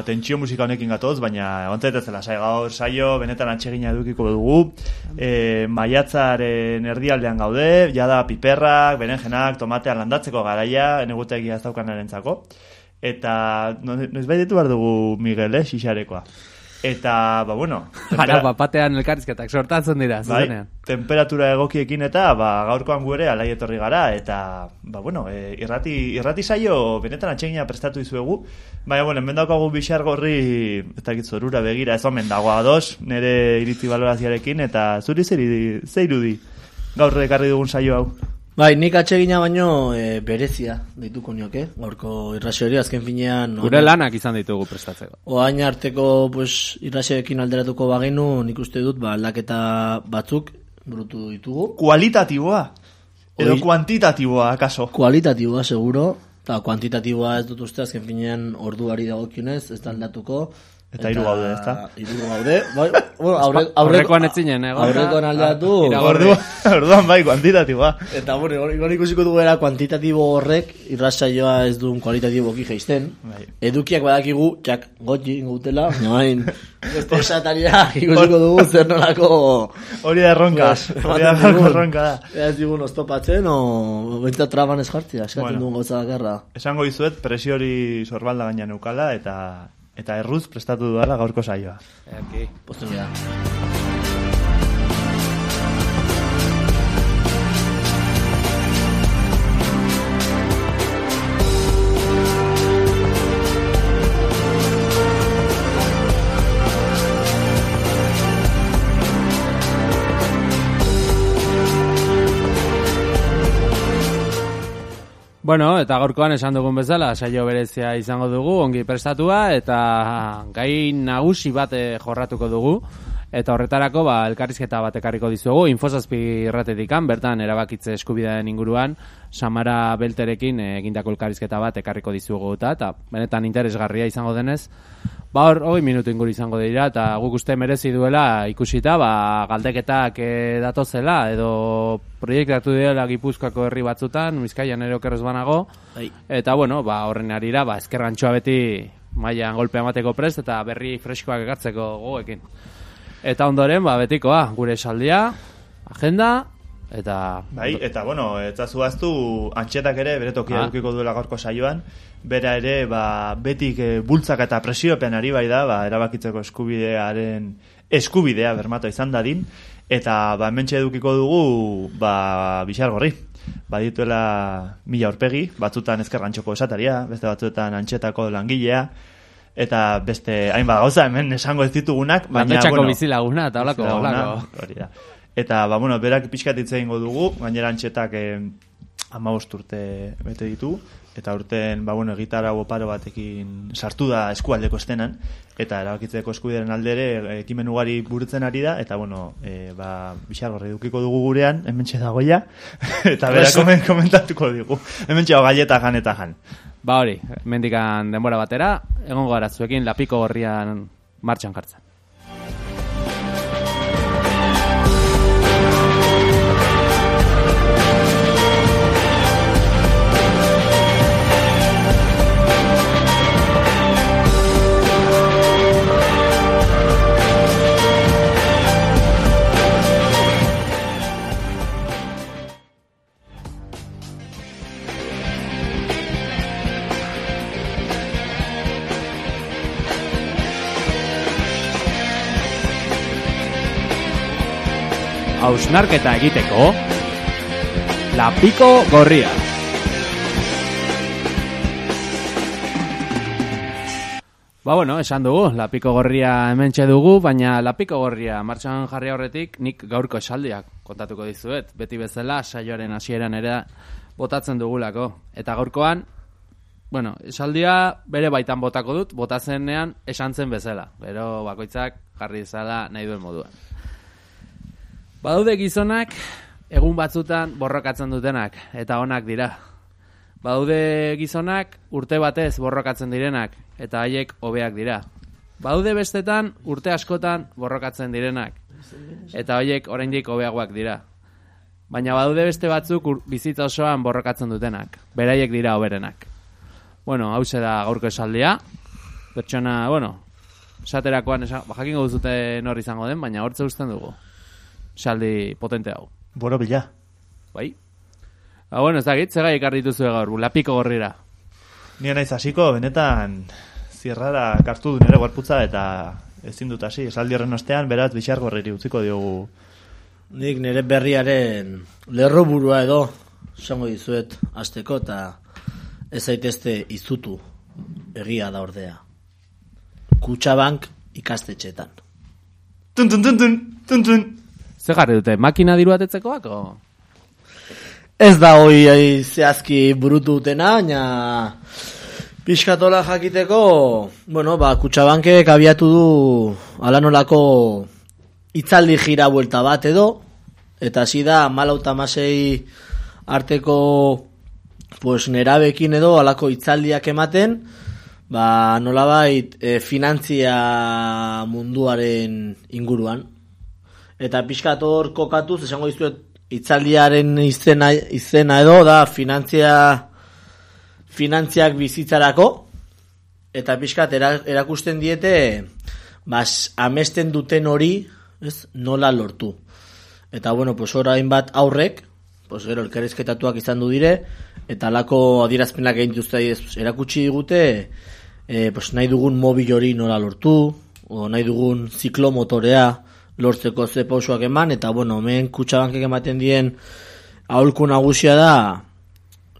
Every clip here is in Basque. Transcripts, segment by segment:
Ba, tentsio musika honekin gatoz, baina ontzaitezela, sai, gaur saio, benetan atsegina edukiko dugu. E, maiatzaren erdialdean gaude, jada piperrak, berenjenak, tomatean landatzeko garaia, enegutegia ez daukan erentzako. Eta, noiz bai behar dugu, Miguel, eh, xixarekoa. Eta, ba, bueno... Bara, bapatean elkarrizketak sortatzen dira, bai, zuzenean. temperatura egokiekin eta, ba, gaurkoan gu ere alai etorri gara, eta, ba, bueno, e, irrati, irrati saio benetan atsegina prestatu izuegu, baina, bueno, hemen daukagu bixar gorri, eta gitzu, orura begira, ez omen dago ados, nire iritzi baloraziarekin, eta zuri zer irudi gaur ekarri dugun saio hau. Bai, nik atsegina baino e, berezia deituko nioke, gaurko irrazio hori azken finean... Gure lanak izan ditugu prestatzeko. Oain arteko pues, irrazioekin alderatuko bagenu, nik uste dut ba, aldaketa batzuk burutu ditugu. Kualitatiboa, edo Oi. kuantitatiboa, akaso. Kualitatiboa, seguro, eta kuantitatiboa ez dut uste azken finean orduari dagokionez, ez da aldatuko. Eta hiru gaude, ezta? Hiru gaude, bai, bueno, aurre, Aurrekoan ez zinen, egon. Aurrekoan aldeatu, Iragorri. Orduan, bai, kuantitatiboa. Eta bueno, hor ikusiko dugu era kuantitatibo horrek irrasaioa ez duen kualitatiboki jaisten. Bai. Edukiak badakigu, txak, gotxi ingutela, baina esposataria ikusiko dugu zer nolako... Hori da erronka, Pues, hori da erronka da. Ez digun oztopatzen, o bentsat traban ez jartzea, eskatzen Bueno. duen gauza bakarra. Esango dizuet presio hori sorbalda gaina neukala eta eta erruz prestatu dudala gaurko saioa. Aquí. Posten Bueno, eta gaurkoan esan dugun bezala, saio berezia izango dugu, ongi prestatua, eta gai nagusi bat eh, jorratuko dugu. Eta horretarako, ba, elkarrizketa bat ekarriko dizugu, infosazpi irratetikan, bertan erabakitze eskubideen inguruan, Samara Belterekin eh, egindako elkarrizketa bat ekarriko dizugu eta, eta benetan interesgarria izango denez, ba hor, hogei minutu inguru izango dira, eta guk uste merezi duela ikusita, ba, galdeketak eh, datozela, edo proiektatu dira Gipuzkoako herri batzutan, Bizkaian ere okerrez banago, Bai. eta bueno, ba, horren arira, ba, eskerrantxoa beti mailan golpea emateko prest, eta berri freskoak ekartzeko goekin. Eta ondoren, ba, betikoa, gure esaldia, agenda, eta... Bai, eta bueno, eta zuaztu antxetak ere bere tokia Ah. edukiko duela gaurko saioan, bera ere ba, betik e, bultzak eta presiopean ari bai da, ba, erabakitzeko eskubidearen eskubidea bermatu izan dadin, eta ba, hementxe edukiko dugu ba, bixar gorri. Badituela mila aurpegi, batzutan ezkerrantxoko esataria, beste batzuetan antxetako langilea, eta beste hainbat gauza hemen esango ez ditugunak, baina, bueno, bizilaguna, eta holako, holako. hori da. Eta, ba, bueno, berak pixkat hitz egingo dugu, gainera antxetak eh, amabost urte bete ditu, eta urten, ba, bueno, gitarra oparo batekin sartu da eskualdeko estenan, eta erabakitzeko eskubideren aldere ekimen ugari burutzen ari da, eta, bueno, e, ba, bixargorri dukiko dugu gurean, hemen dagoia, eta berak komen, komentatuko digu. Hemen txeo galleta jan eta jan. Ba hori, mendikan denbora batera, egongo gara zuekin lapiko gorrian martxan jartzen. Hausnarketa egiteko, lapiko gorria. Ba bueno, esan dugu, lapiko gorria hementxe dugu, baina lapiko gorria martxan jarri horretik nik gaurko esaldiak kontatuko dizuet. Beti bezala saioaren hasieran ere botatzen dugulako. Eta gaurkoan, bueno, esaldia bere baitan botako dut, botazenean esan zen bezala. Bero bakoitzak jarri zala nahi duen moduan. Badaude gizonak egun batzutan borrokatzen dutenak eta onak dira. Badaude gizonak urte batez borrokatzen direnak eta haiek hobeak dira. Badaude bestetan urte askotan borrokatzen direnak eta haiek oraindik hobeagoak dira. Baina badaude beste batzuk bizitza osoan borrokatzen dutenak. Beraiek dira hoberenak. Bueno, hause da gaurko esaldia. pertsona, bueno, esaterakoan, esa, jakingo duzute nor izango den, baina hortze usten dugu. Saldi potente hau. Boro bila. Bai? Ba, bueno, ez dakit, zega ikarri dituzu gaur, lapiko gorrira. Nire naiz hasiko benetan zierrara kartu du nire gorputza eta ezin dut hasi. Esaldi horren ostean, beraz, bixar gorriri utziko diogu. Nik nire berriaren lerro burua edo, esango dizuet, azteko, eta ez zaitezte izutu egia da ordea. Kutsabank ikastetxetan. Tun, tun, tun, tun, tun, tun. Ze jarri dute, makina diru atetzekoak, o? Ez da hoi ai, zehazki burutu dutena, baina pixkatola jakiteko, bueno, ba, kutsabankek abiatu du alanolako itzaldi jira buelta bat edo, eta hasi da malauta masei arteko pues, nerabekin edo alako itzaldiak ematen, ba, nolabait e, finantzia munduaren inguruan. Eta pixkat hor kokatuz, esango dizuet, itzaldiaren izena, izena edo da finantzia finantziak bizitzarako eta pixkat era- erakusten diete bas, amesten duten hori ez, nola lortu. Eta bueno, pues orain bat aurrek, pues gero elkarrizketatuak izan du dire, eta alako adierazpenak egin pues, erakutsi digute e, pues, nahi dugun mobil hori nola lortu, o nahi dugun ziklomotorea lortzeko ze pausoak eman, eta bueno, hemen kutsabankek ematen dien aholku nagusia da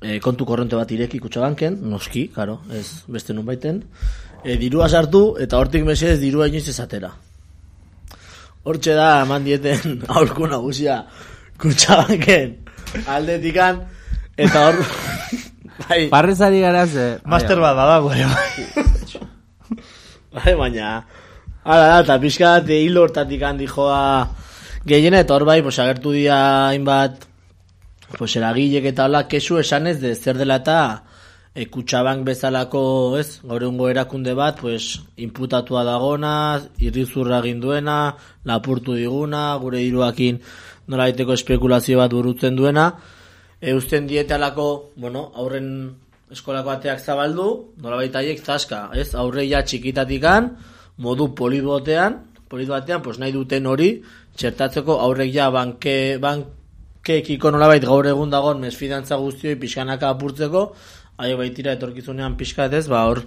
e, kontu korronte bat ireki kutsabanken, noski, karo, ez beste nun baiten, e, dirua sartu, eta hortik mesedez dirua inoiz ezatera. Hortxe da, eman dieten aholku nagusia kutsabanken aldetikan, eta hor... bai, Parrezari gara ze... Master bat badago ere. bai. bai, baina... Hala da, eta pixka bat hilo hortatik handi joa gehiena, eta hor bai, pues, agertu dira hainbat pues, eragilek eta hola, kesu esanez, de zer dela eta e, kutsabank bezalako, ez, gaur egungo erakunde bat, pues, imputatua dagona, irrizurra egin duena, lapurtu diguna, gure diruakin nola daiteko espekulazio bat burutzen duena, eusten dietalako, bueno, aurren eskolako bateak zabaldu, nola baita haiek zaska, ez, aurre ja txikitatikan, modu polit batean, pues nahi duten hori, txertatzeko aurrek ja banke, bankekiko nolabait gaur egun dagoen mesfidantza guztioi pixkanaka apurtzeko, aio baitira etorkizunean pixkat ez, ba hor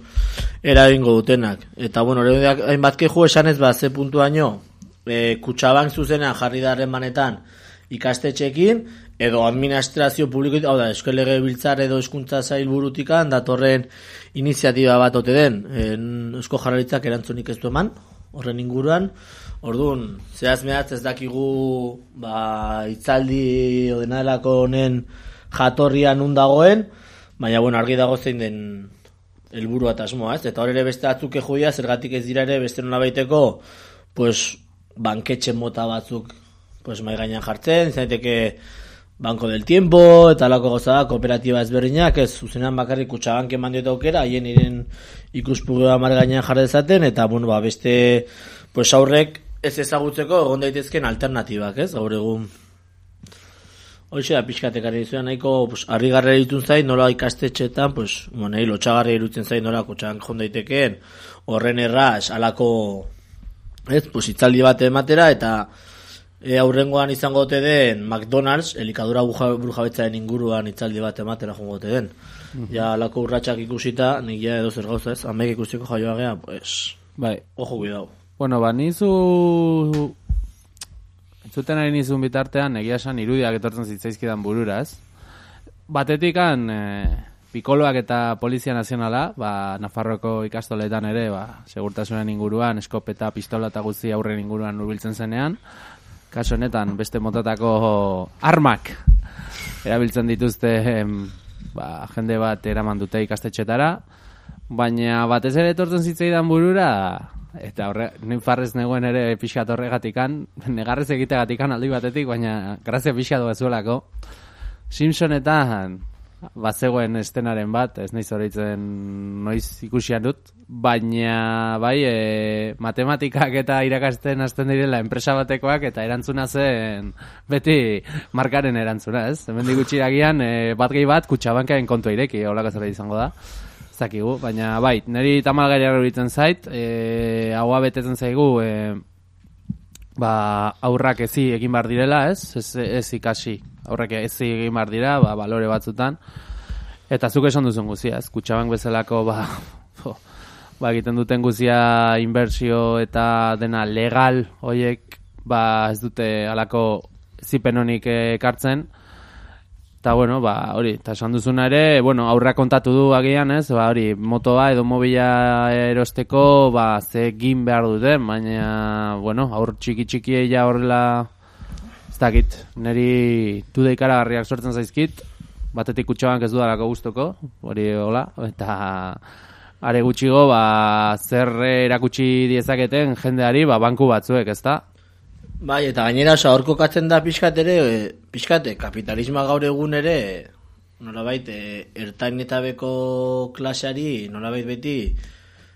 eragingo dutenak. Eta bueno, hori hainbat keju esanez, ba ze puntuaino, e, kutsabank zuzenean jarri da harremanetan ikastetxekin, edo administrazio publiko, hau da, Euskal Legebiltzar edo eskuntza zail burutikan datorren iniziatiba bat ote den, en, Eusko Jarraritzak erantzunik ez du eman, horren inguruan, orduan, zehaz mehatz ez dakigu ba, itzaldi odenadelako honen jatorrian nun dagoen, baina bueno, argi dago zein den helburua eta asmoa, ez? Eta hor ere beste batzuk ejudia, zergatik ez dira ere beste nola baiteko, pues, banketxe mota batzuk pues, mai gainean jartzen, izan Banco del Tiempo, eta lako goza kooperatiba ezberdinak, ez, zuzenean bakarrik kutsabank eman diote aukera, haien iren ikuspugua mar gainean jarri dezaten, eta, bueno, ba, beste, pues, aurrek ez ezagutzeko egon daitezken alternatibak, ez, gaur egun Hoxe da pixkatekari dizuan nahiko pues, harrigarria ditun zait nola ikastetxetan, pues, bueno, nahi lotxagarria irutzen zait nola kotxan jon daitekeen horren erraz alako ez, pues, itzaldi bat ematera eta e, aurrengoan izango ote den McDonald's elikadura burujabetzaren inguruan itzaldi bat ematera jongo ote den. Ja, alako urratsak ikusita, nik ja edo zer gauza ez, amek ikusteko jaioa gea, pues, Bai, ojo cuidado. Bueno, ba, nizu... Entzuten ari nizun bitartean, egia esan irudiak etortzen zitzaizkidan burura, ez? Batetikan, e, pikoloak eta Polizia Nazionala, ba, Nafarroko ikastoletan ere, ba, segurtasunen inguruan, eskopeta, pistola eta guzti aurren inguruan urbiltzen zenean, kaso honetan, beste motatako armak erabiltzen dituzte em, ba, jende bat eraman dute ikastetxetara, baina batez ere etortzen zitzaidan burura, eta horre, nin farrez negoen ere pixkat horregatikan, negarrez egiteagatikan aldi batetik, baina grazia pixkat bezuelako. Simpsonetan bazegoen estenaren bat, ez naiz horitzen noiz ikusian dut, baina bai e, matematikak eta irakasten hasten direla enpresa batekoak eta erantzuna zen beti markaren erantzuna, ez? Hemen gutxi dagian e, bat gehi bat kutsabankaren kontua ireki, holako zerbait izango da. ez dakigu, baina bai, niri tamalgaria egiten zait, e, haua betetzen zaigu, e, ba, aurrak ezi egin bar direla, ez? Ez, ez ikasi, aurrak ezi egin bar dira, ba, balore batzutan, eta zuk esan duzun guzia, ez? Kutsabank bezalako, ba, jo, ba, egiten duten guzia inbertsio eta dena legal, hoiek, ba, ez dute alako zipen honik ekartzen, Eta, bueno, ba, hori, eta esan duzuna ere, bueno, aurra kontatu du agian, ez, ba, hori, motoa edo mobila erosteko, ba, ze gin behar duten, baina, bueno, aur txiki txiki ja horrela, ez dakit, niri tude ikaragarriak sortzen zaizkit, batetik kutxoan ez dudalako guztoko, hori hola, eta are gutxigo, ba, zer erakutsi diezaketen jendeari, ba, banku batzuek, ezta? Bai, eta gainera, oza, horko katzen da pixkat ere, e, pixkate, kapitalisma gaur egun ere, nolabait, e, ertain eta beko klaseari, nolabait beti,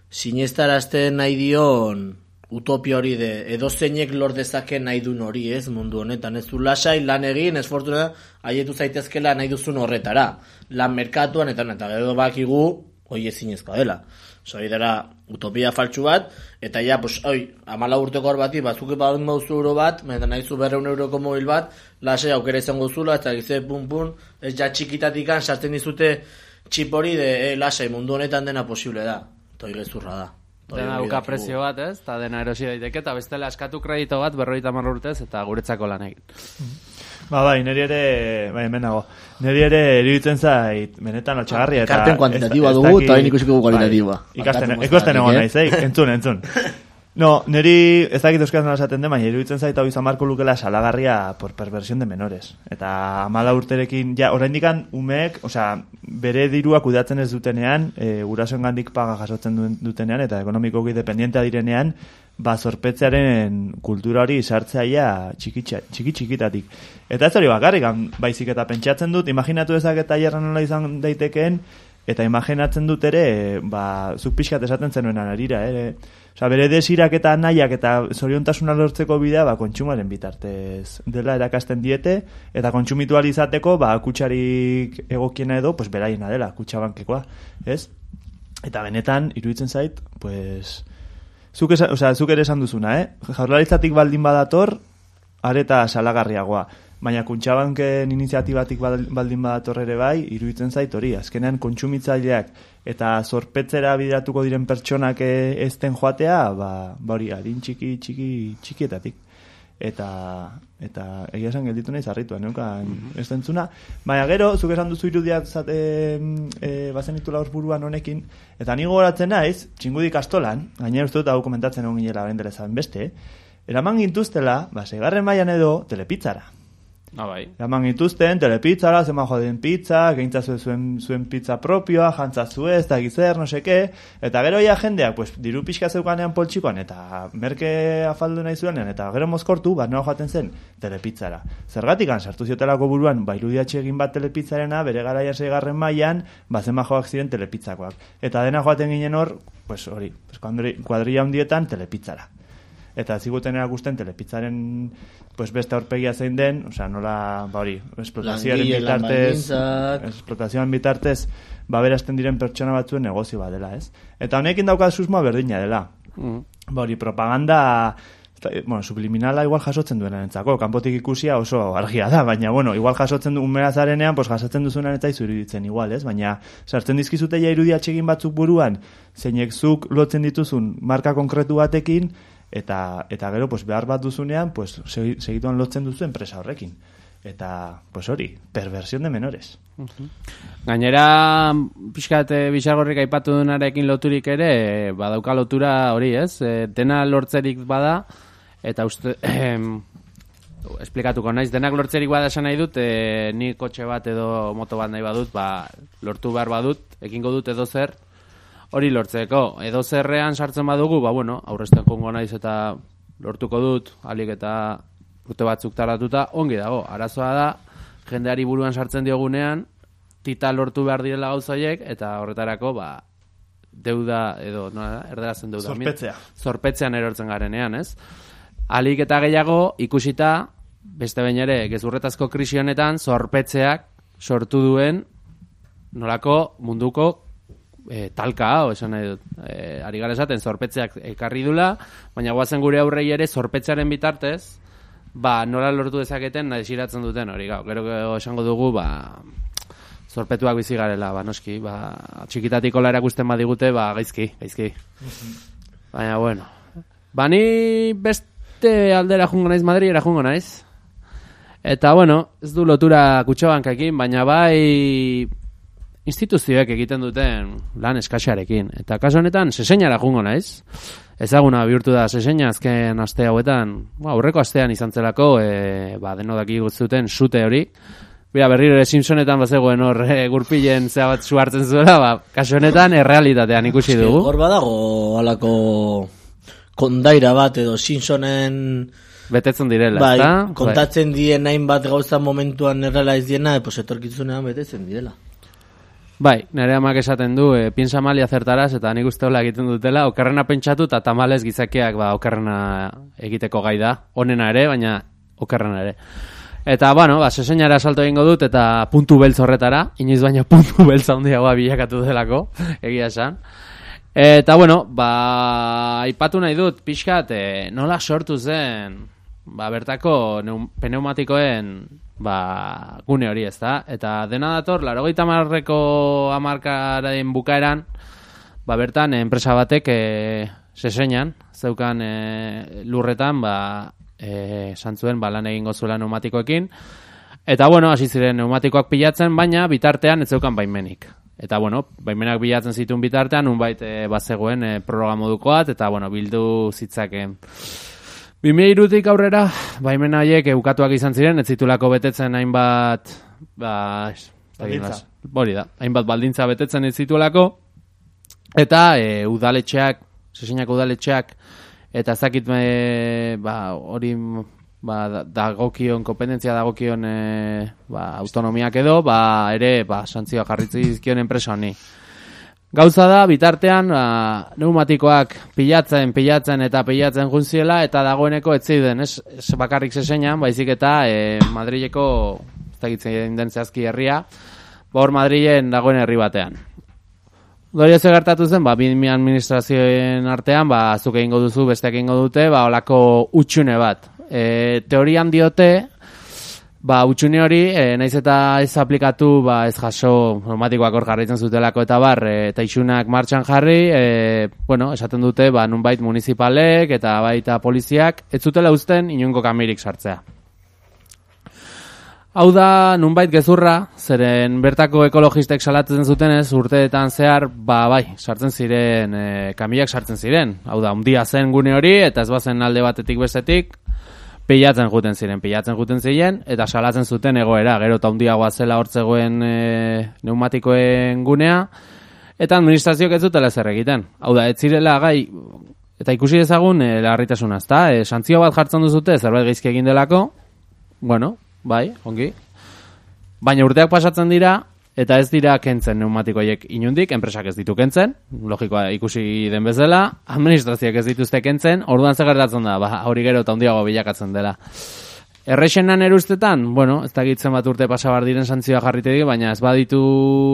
sinestarazten nahi dion utopia hori de, edo zeinek lor dezake nahi duen hori, ez, mundu honetan, ez du lasai, lan egin, esfortuna, haietu zaitezkela nahi duzun horretara, lan merkatuan, eta, eta gero bakigu, hoi ezin dela. Zoi dara utopia faltsu bat, eta ja, pues, oi, amala urteko hor bati, batzuk badun mauzu euro bat, mena nahi zu berreun euroko mobil bat, lase aukera izango zula, eta gize pun pun, ez ja txikitatik sartzen dizute txip hori, de, e, lase, mundu honetan dena posible da. Toi gezurra da. Toi dena duka prezio bat, ez? Eta dena erosi daiteke, eta bestela eskatu kredito bat, berroita urtez, eta guretzako lan egin. Ba, bai, niri ere, bai, hemen Niri ere iruditzen zait, benetan atxagarria. Eta, Karten kuantitatiba dugu, eta hain ikusiko kualitatiba. Bai, ikasten, ikusten egon naiz, eh? entzun, entzun. No, niri ez dakit euskaz esaten den, baina iruditzen zait hau izan marko lukela salagarria por perversión de menores. Eta amala urterekin, ja, orain dikan umeek, osea, bere dirua kudatzen ez dutenean, e, gurasoen gandik paga jasotzen dutenean, eta ekonomikoki dependientea direnean, ba, zorpetzearen kultura hori sartzaia txiki, txiki txikitatik. Eta ez hori bakarrik, baizik eta pentsatzen dut, imaginatu ezak eta jarra nola izan daitekeen, eta imaginatzen dut ere, ba, zuk pixkat esaten zenuen arira, ere, Osa, bere desirak eta nahiak eta zoriontasuna lortzeko bidea, ba, kontsumaren bitartez dela erakasten diete, eta kontsumitu izateko, ba, kutsarik egokiena edo, pues, beraiena dela, kutsabankekoa, ez? Eta benetan, iruditzen zait, pues, zuk, esa, o sea, zuk ere esan duzuna, eh? Jaurlaritzatik baldin badator, areta salagarriagoa. Baina kuntxabanken iniziatibatik baldin badator ere bai, iruditzen zait hori, azkenean kontsumitzaileak eta zorpetzera bideratuko diren pertsonak e, ezten joatea, ba, ba hori, adin txiki, txiki, txikietatik. Eta, eta egia esan gelditu nahi zarritu, neukan mm -hmm. ez dentzuna. Baina gero, zuk esan duzu irudiak zate, e, bazen ditu laur buruan honekin, eta nigo goratzen naiz, txingudik astolan, gainera uste dut hau komentatzen egon ginela beste, eraman gintuztela, ba, segarren maian edo, telepitzara. Ah, bai. Eman gituzten, telepitzara, zema joden pizza, geintza zuen, zuen pizza propioa, jantza ez da gizer, no seke, eta gero ja jendeak, pues, diru pixka zeukanean poltsikoan, eta merke afaldu nahi zuenean, eta gero mozkortu, bat noa joaten zen, telepitzara. Zergatik, sartu ziotelako buruan, ba, egin bat telepitzarena, bere garaia segarren mailan, ba, zema joak ziren telepizzakoak. Eta dena joaten ginen hor, pues, hori, pues, kuadrilla hundietan, telepitzara eta ziguten erakusten telepitzaren pues beste aurpegia zein den, o sea, nola, ba hori, esplotazioaren bitartez, esplotazioaren bitartez, ba berazten diren pertsona batzuen negozio bat dela, ez? Eta honekin dauka susmoa berdina dela. Mm. Ba hori, propaganda, bueno, subliminala igual jasotzen duen entzako, kanpotik ikusia oso argia da, baina, bueno, igual jasotzen du umerazarenean, pues jasotzen duzunen eta iruditzen igual, ez? Baina, sartzen dizkizute ja irudiatxegin batzuk buruan, zeinek zuk lotzen dituzun marka konkretu batekin, eta eta gero pues behar bat duzunean pues segituan lotzen duzu enpresa horrekin. Eta pues hori perversión de menores. Gainera pixkate bisagorrik aipatu dunarekin loturik ere badauka lotura hori ez? E, dena lortzerik bada eta uste eh, esplikatuko naiz denak lortzerik bada esan nahi dut e, ni kotxe bat edo moto bat nahi badut ba, lortu behar badut ekingo dut edo zer hori lortzeko. Edo zerrean sartzen badugu, ba bueno, aurrezten kongo naiz eta lortuko dut, alik eta urte batzuk taratuta, ongi dago. Arazoa da, jendeari buruan sartzen diogunean, tita lortu behar direla gauzaiek, eta horretarako, ba, deuda, edo, no, erderazen deuda. Zorpetzea. Zorpetzean erortzen garenean, ez? Alik eta gehiago, ikusita, beste bain ere, gezurretazko krisi honetan, zorpetzeak sortu duen, nolako munduko e, talka hau, esan nahi dut. E, ari gara esaten, zorpetzeak ekarri dula, baina guazen gure aurrei ere zorpetzearen bitartez, ba, nola lortu dezaketen nahi duten hori, gau, gero esango dugu, ba, zorpetuak bizi garela, ba, noski, ba, txikitatik hola erakusten badigute, ba, gaizki, gaizki. Baina, bueno. Ba, ni beste aldera jungo naiz, Madridera jungo naiz. Eta, bueno, ez du lotura kutxabankakin, baina bai instituzioek egiten duten lan eskaxarekin. Eta kaso honetan, seseinara jungo naiz. Ezaguna bihurtu da seseina azken aste hauetan, ba, aurreko astean izan zelako, e, ba, denodaki zuten sute hori. Bia, berriro ere Simpsonetan bazegoen hor e, gurpilen zea bat zu hartzen zuela, ba, kaso honetan errealitatean ikusi dugu. Hor badago alako kondaira bat edo Simpsonen Betetzen direla, bai, ezta? Bai. kontatzen dien hainbat gauza momentuan errela ez diena, pues etorkitzunean betetzen direla. Bai, nire amak esaten du, e, piensa mal y acertarás, eta nik uste hola egiten dutela, okerrena pentsatu eta tamalez gizakiak ba, okerrena egiteko gai da, onena ere, baina okerrena ere. Eta, bueno, ba, seseinara salto egingo dut, eta puntu beltz horretara, inoiz baina puntu beltz handiagoa bilakatu delako, egia esan. Eta, bueno, ba, aipatu nahi dut, pixkat, e, nola sortu zen, ba, bertako neum, pneumatikoen ba, gune hori ez da. Eta dena dator, larogeita marreko amarkaren bukaeran, ba, bertan, enpresa batek e, seseñan, zeukan e, lurretan, ba, e, santzuen, ba, lan egingo zuela neumatikoekin. Eta, bueno, hasi ziren neumatikoak pilatzen, baina bitartean ez zeukan baimenik. Eta, bueno, baimenak bilatzen zituen bitartean, unbait e, bazegoen e, programodukoat, eta, bueno, bildu zitzaken. 2003tik aurrera, baimen haiek eukatuak izan ziren, ez zitulako betetzen hainbat, ba, Baldintza. hori da, hainbat baldintza betetzen ez zitulako, eta e, udaletxeak, sesinak udaletxeak, eta ez dakit e, ba, hori ba, da- dagokion, kompetentzia dagokion e, ba, autonomiak edo, ba, ere, ba, santzioa jarritzi dizkion enpresa honi. Gauza da, bitartean, ba, pneumatikoak pilatzen, pilatzen eta pilatzen juntziela, eta dagoeneko ez zeuden, ez, ez bakarrik zesenan, baizik eta e, Madrileko, ez dakitzen den zehazki herria, ba, hor Madrilen dagoen herri batean. Dorio ze gertatu zen, ba, bi administrazioen artean, ba, zuk egingo duzu, besteak egingo dute, ba, olako utxune bat. E, teorian diote, Ba, utxune hori, e, naiz eta ez aplikatu, ba, ez jaso, normatikoak hor jarraitzen zutelako eta bar, e, eta isunak martxan jarri, e, bueno, esaten dute, ba, nunbait municipalek eta baita poliziak, ez zutela uzten inongo kamirik sartzea. Hau da, nunbait gezurra, zeren bertako ekologistek salatzen zutenez, urteetan zehar, ba, bai, sartzen ziren, e, kamilak sartzen ziren. Hau da, undia zen gune hori, eta ez bazen alde batetik bestetik, pilatzen juten ziren, pilatzen juten ziren, eta salatzen zuten egoera, gero eta hundiagoa zela hortzegoen e, pneumatikoen gunea, eta administrazioak ez dutela zer egiten. Hau da, ez zirela gai, eta ikusi dezagun, e, larritasuna, ezta? E, santzio bat jartzen duzute, zerbait gaizki egin delako, bueno, bai, ongi. Baina urteak pasatzen dira, eta ez dira kentzen pneumatikoiek inundik, enpresak ez ditu kentzen, logikoa ikusi den bezala, administrazioak ez dituzte kentzen, orduan zer gertatzen da, ba, hori gero eta handiago bilakatzen dela. Errexenan erustetan, bueno, ez dakitzen bat urte pasabar diren santzioa jarritedik, baina ez baditu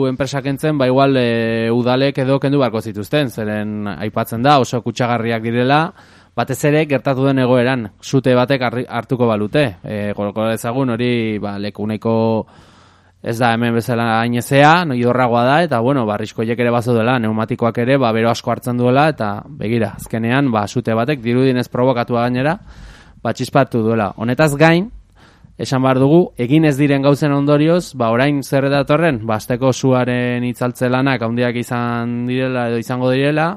enpresak kentzen, ba igual e, udalek edo kendu barko zituzten, zeren aipatzen da, oso kutsagarriak direla, batez ere gertatu den egoeran, sute batek hartuko balute. E, Golko ezagun hori ba, lekuneko ez da hemen bezala ainezea, no idorragoa da, eta bueno, barrizkoiek ere bazo dela, neumatikoak ere, ba, bero asko hartzen duela, eta begira, azkenean, ba, sute batek, dirudinez provokatua gainera, ba, txispatu duela. Honetaz gain, esan behar dugu, egin ez diren gauzen ondorioz, ba, orain zer datorren, ba, azteko suaren itzaltze lanak handiak izan direla edo izango direla,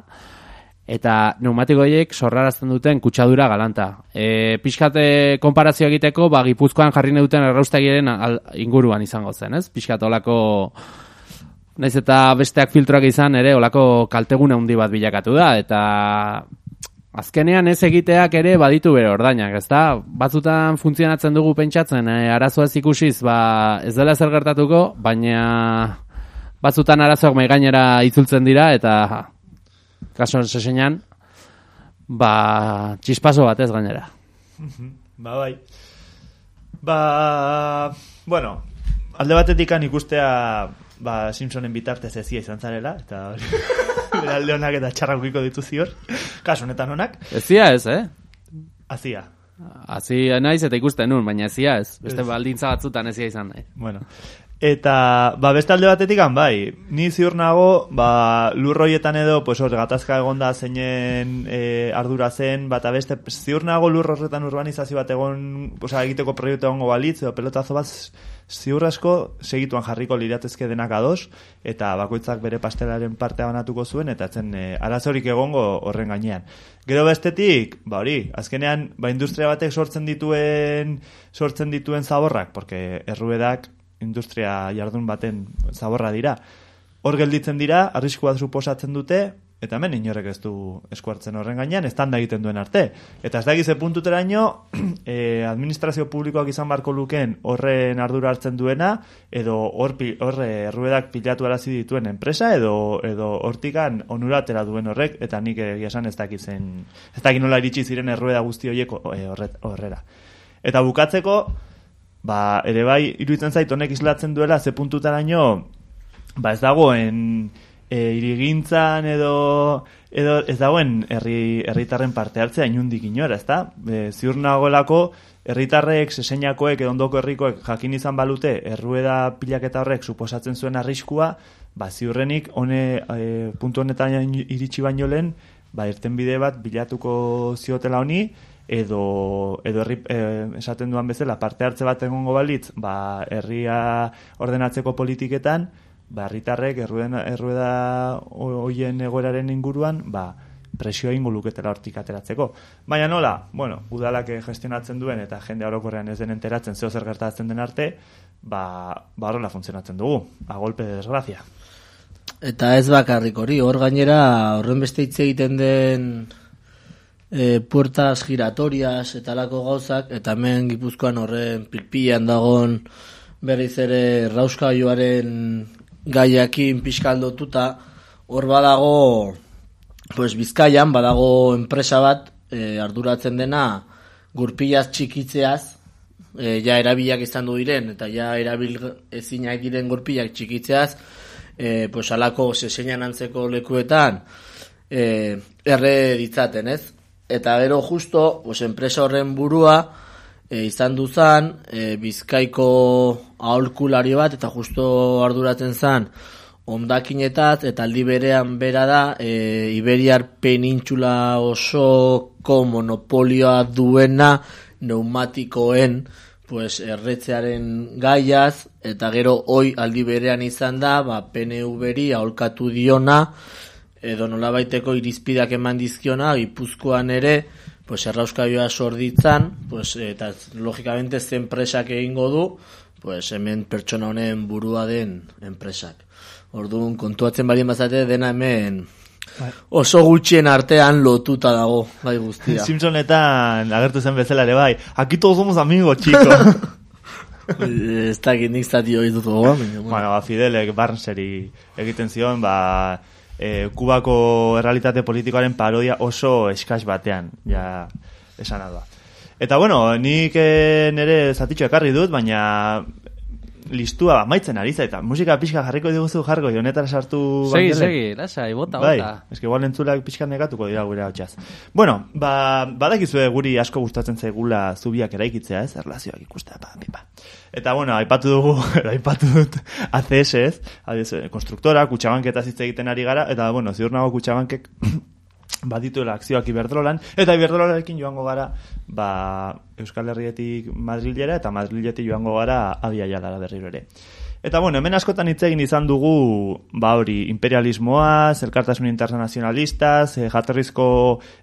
eta pneumatiko horiek sorrarazten duten kutsadura galanta. E, pixkate konparazio egiteko, ba, gipuzkoan jarri duten erraustegiren inguruan izango zen, ez? Pixkat olako, naiz eta besteak filtroak izan ere, olako kaltegune handi bat bilakatu da, eta azkenean ez egiteak ere baditu bere ordainak, ezta? Batzutan funtzionatzen dugu pentsatzen, e, arazoa ez ikusiz, ba, ez dela zer gertatuko, baina batzutan arazoak mai gainera itzultzen dira, eta kaso seseñan, ba, txispaso batez gainera. Ba, bai. Ba, bueno, alde batetik ikustea ba, Simpsonen bitartez ezia izan zarela, eta alde honak eta txarrak ukiko ditu zior, kasu honetan honak, Ezia ez, eh? azia. Hazi naiz eta ikusten nun, baina ezia ez. Beste baldintza batzutan ezia izan nahi. Bueno, eta ba, beste alde batetik bai, ni ziur nago, ba, lurroietan edo, pues hor, gatazka egonda zeinen e, ardura zen, bata beste, ziur nago lur horretan urbanizazio bat egon, oza, egiteko proiektu egongo balitz, edo pelotazo bat ziur asko segituan jarriko liratezke denak ados, eta bakoitzak bere pastelaren partea banatuko zuen, eta etzen e, arazorik egongo horren gainean. Gero bestetik, ba hori, azkenean, ba industria batek sortzen dituen sortzen dituen zaborrak, porque erruedak industria jardun baten zaborra dira. Hor gelditzen dira, arriskua suposatzen dute, eta hemen inorek ez du eskuartzen horren gainean, estanda egiten duen arte. Eta ez da egize puntuteraino, eh, administrazio publikoak izan barko luken horren ardura hartzen duena, edo hor pi- hor eh, erruedak pilatu arazi dituen enpresa, edo edo hortikan onura atera duen horrek, eta nik egia esan ez dakit zen, ez dakit nola iritsi ziren errueda guzti horiek eh, horrera. Eta bukatzeko, ba, ere bai, iruditzen zait honek islatzen duela, ze puntutaraino, ba ez dagoen e, irigintzan edo edo ez dagoen herri herritarren parte hartzea inundik inora, ezta? E, ziur nagoelako herritarrek, seseinakoek edo ondoko herrikoek jakin izan balute errueda pilaketa horrek suposatzen zuen arriskua, ba ziurrenik hone e, puntu honetan iritsi baino lehen, ba irtenbide bat bilatuko ziotela honi edo edo herri, e, esaten duan bezala parte hartze bat egongo balitz, ba herria ordenatzeko politiketan, ba herritarrek errueda errueda hoien egoeraren inguruan, ba presioa ingo luketela hortik ateratzeko. Baina nola, bueno, udalak gestionatzen duen eta jende orokorrean ez den enteratzen zeo zer gertatzen den arte, ba, ba horrela funtzionatzen dugu, a golpe de desgracia. Eta ez bakarrik hori, hor gainera horren beste hitz egiten den e, puertas giratorias eta lako gauzak, eta hemen gipuzkoan horren pilpilan dagon berriz ere rauskailuaren gaiakin pixkaldotuta, hor badago, pues Bizkaian badago enpresa bat e, arduratzen dena gurpilaz txikitzeaz, e, ja erabilak izan du diren, eta ja erabil ezinak diren gurpilak txikitzeaz, e, pues alako seseinan antzeko lekuetan e, erre ditzaten, ez? Eta gero justo, pues enpresa horren burua e, izan duzan, e, bizkaiko aholkulari bat, eta justo arduratzen zan, ondakinetaz, eta aldi berean bera da, e, Iberiar penintxula osoko monopolioa duena neumatikoen pues erretzearen gaiaz, eta gero hoi aldi berean izan da, ba, PNV-ri aholkatu diona, edo nolabaiteko irizpidak eman dizkiona, Gipuzkoan ere, pues errauskaioa sorditzan, pues, eta logikamente ze enpresak egingo du, pues hemen pertsona honen burua den enpresak. Orduan, kontuatzen bali mazate dena hemen oso gutxien artean lotuta dago, bai guztia. Simpsonetan agertu zen bezala ere bai, aquí todos somos amigos, chico. ez dakit nik zati hori dut baina, bueno. ba, Fidelek Barneseri egiten zion, ba, e, Kubako errealitate politikoaren parodia oso eskas batean, ja, esan da. Eta bueno, nik eh, nire zatitxo ekarri dut, baina listua maitzen ari eta musika pixka jarriko diguzu jargo, honetara sartu Segi, segi, lasai, bota, Bai, bota. eske igual entzulak pixka negatuko dira gure hotxaz. Bueno, ba, badakizue guri asko gustatzen zaigula zubiak eraikitzea, ez, erlazioak ikustea, pa, pipa. Eta, bueno, aipatu dugu, aipatu dut ACS, ez, adiz, konstruktora, kutsabanketa hitz egiten ari gara, eta, bueno, ziur nago kutsabankek badituela akzioak Iberdrolan, eta Iberdrolarekin joango gara, ba, Euskal Herrietik Madrilera, eta Madriletik joango gara abia jalara berriro ere. Eta bueno, hemen askotan hitz egin izan dugu, ba hori, imperialismoaz, elkartasun internazionalistaz, e, jatorrizko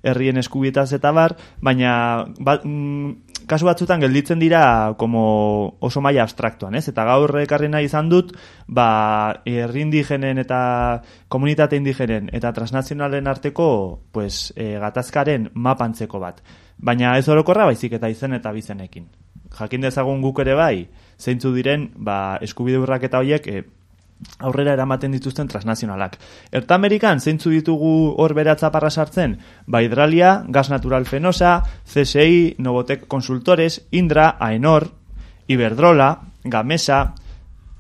herrien eskubietaz eta bar, baina ba, mm, kasu batzutan gelditzen dira como oso maila abstraktuan, ez? Eta gaur ekarri nahi izan dut, ba, herri indigenen eta komunitate indigenen eta transnazionalen arteko, pues, e, gatazkaren mapantzeko bat. Baina ez orokorra baizik eta izen eta bizenekin. Jakin dezagun guk ere bai, zeintzu diren, ba, eskubide urraketa horiek e, aurrera eramaten dituzten transnazionalak. Erta Amerikan zeintzu ditugu hor beratza parra sartzen? Ba, Hidralia, Gas Natural Fenosa, CSI, Novotec Consultores, Indra, Aenor, Iberdrola, Gamesa,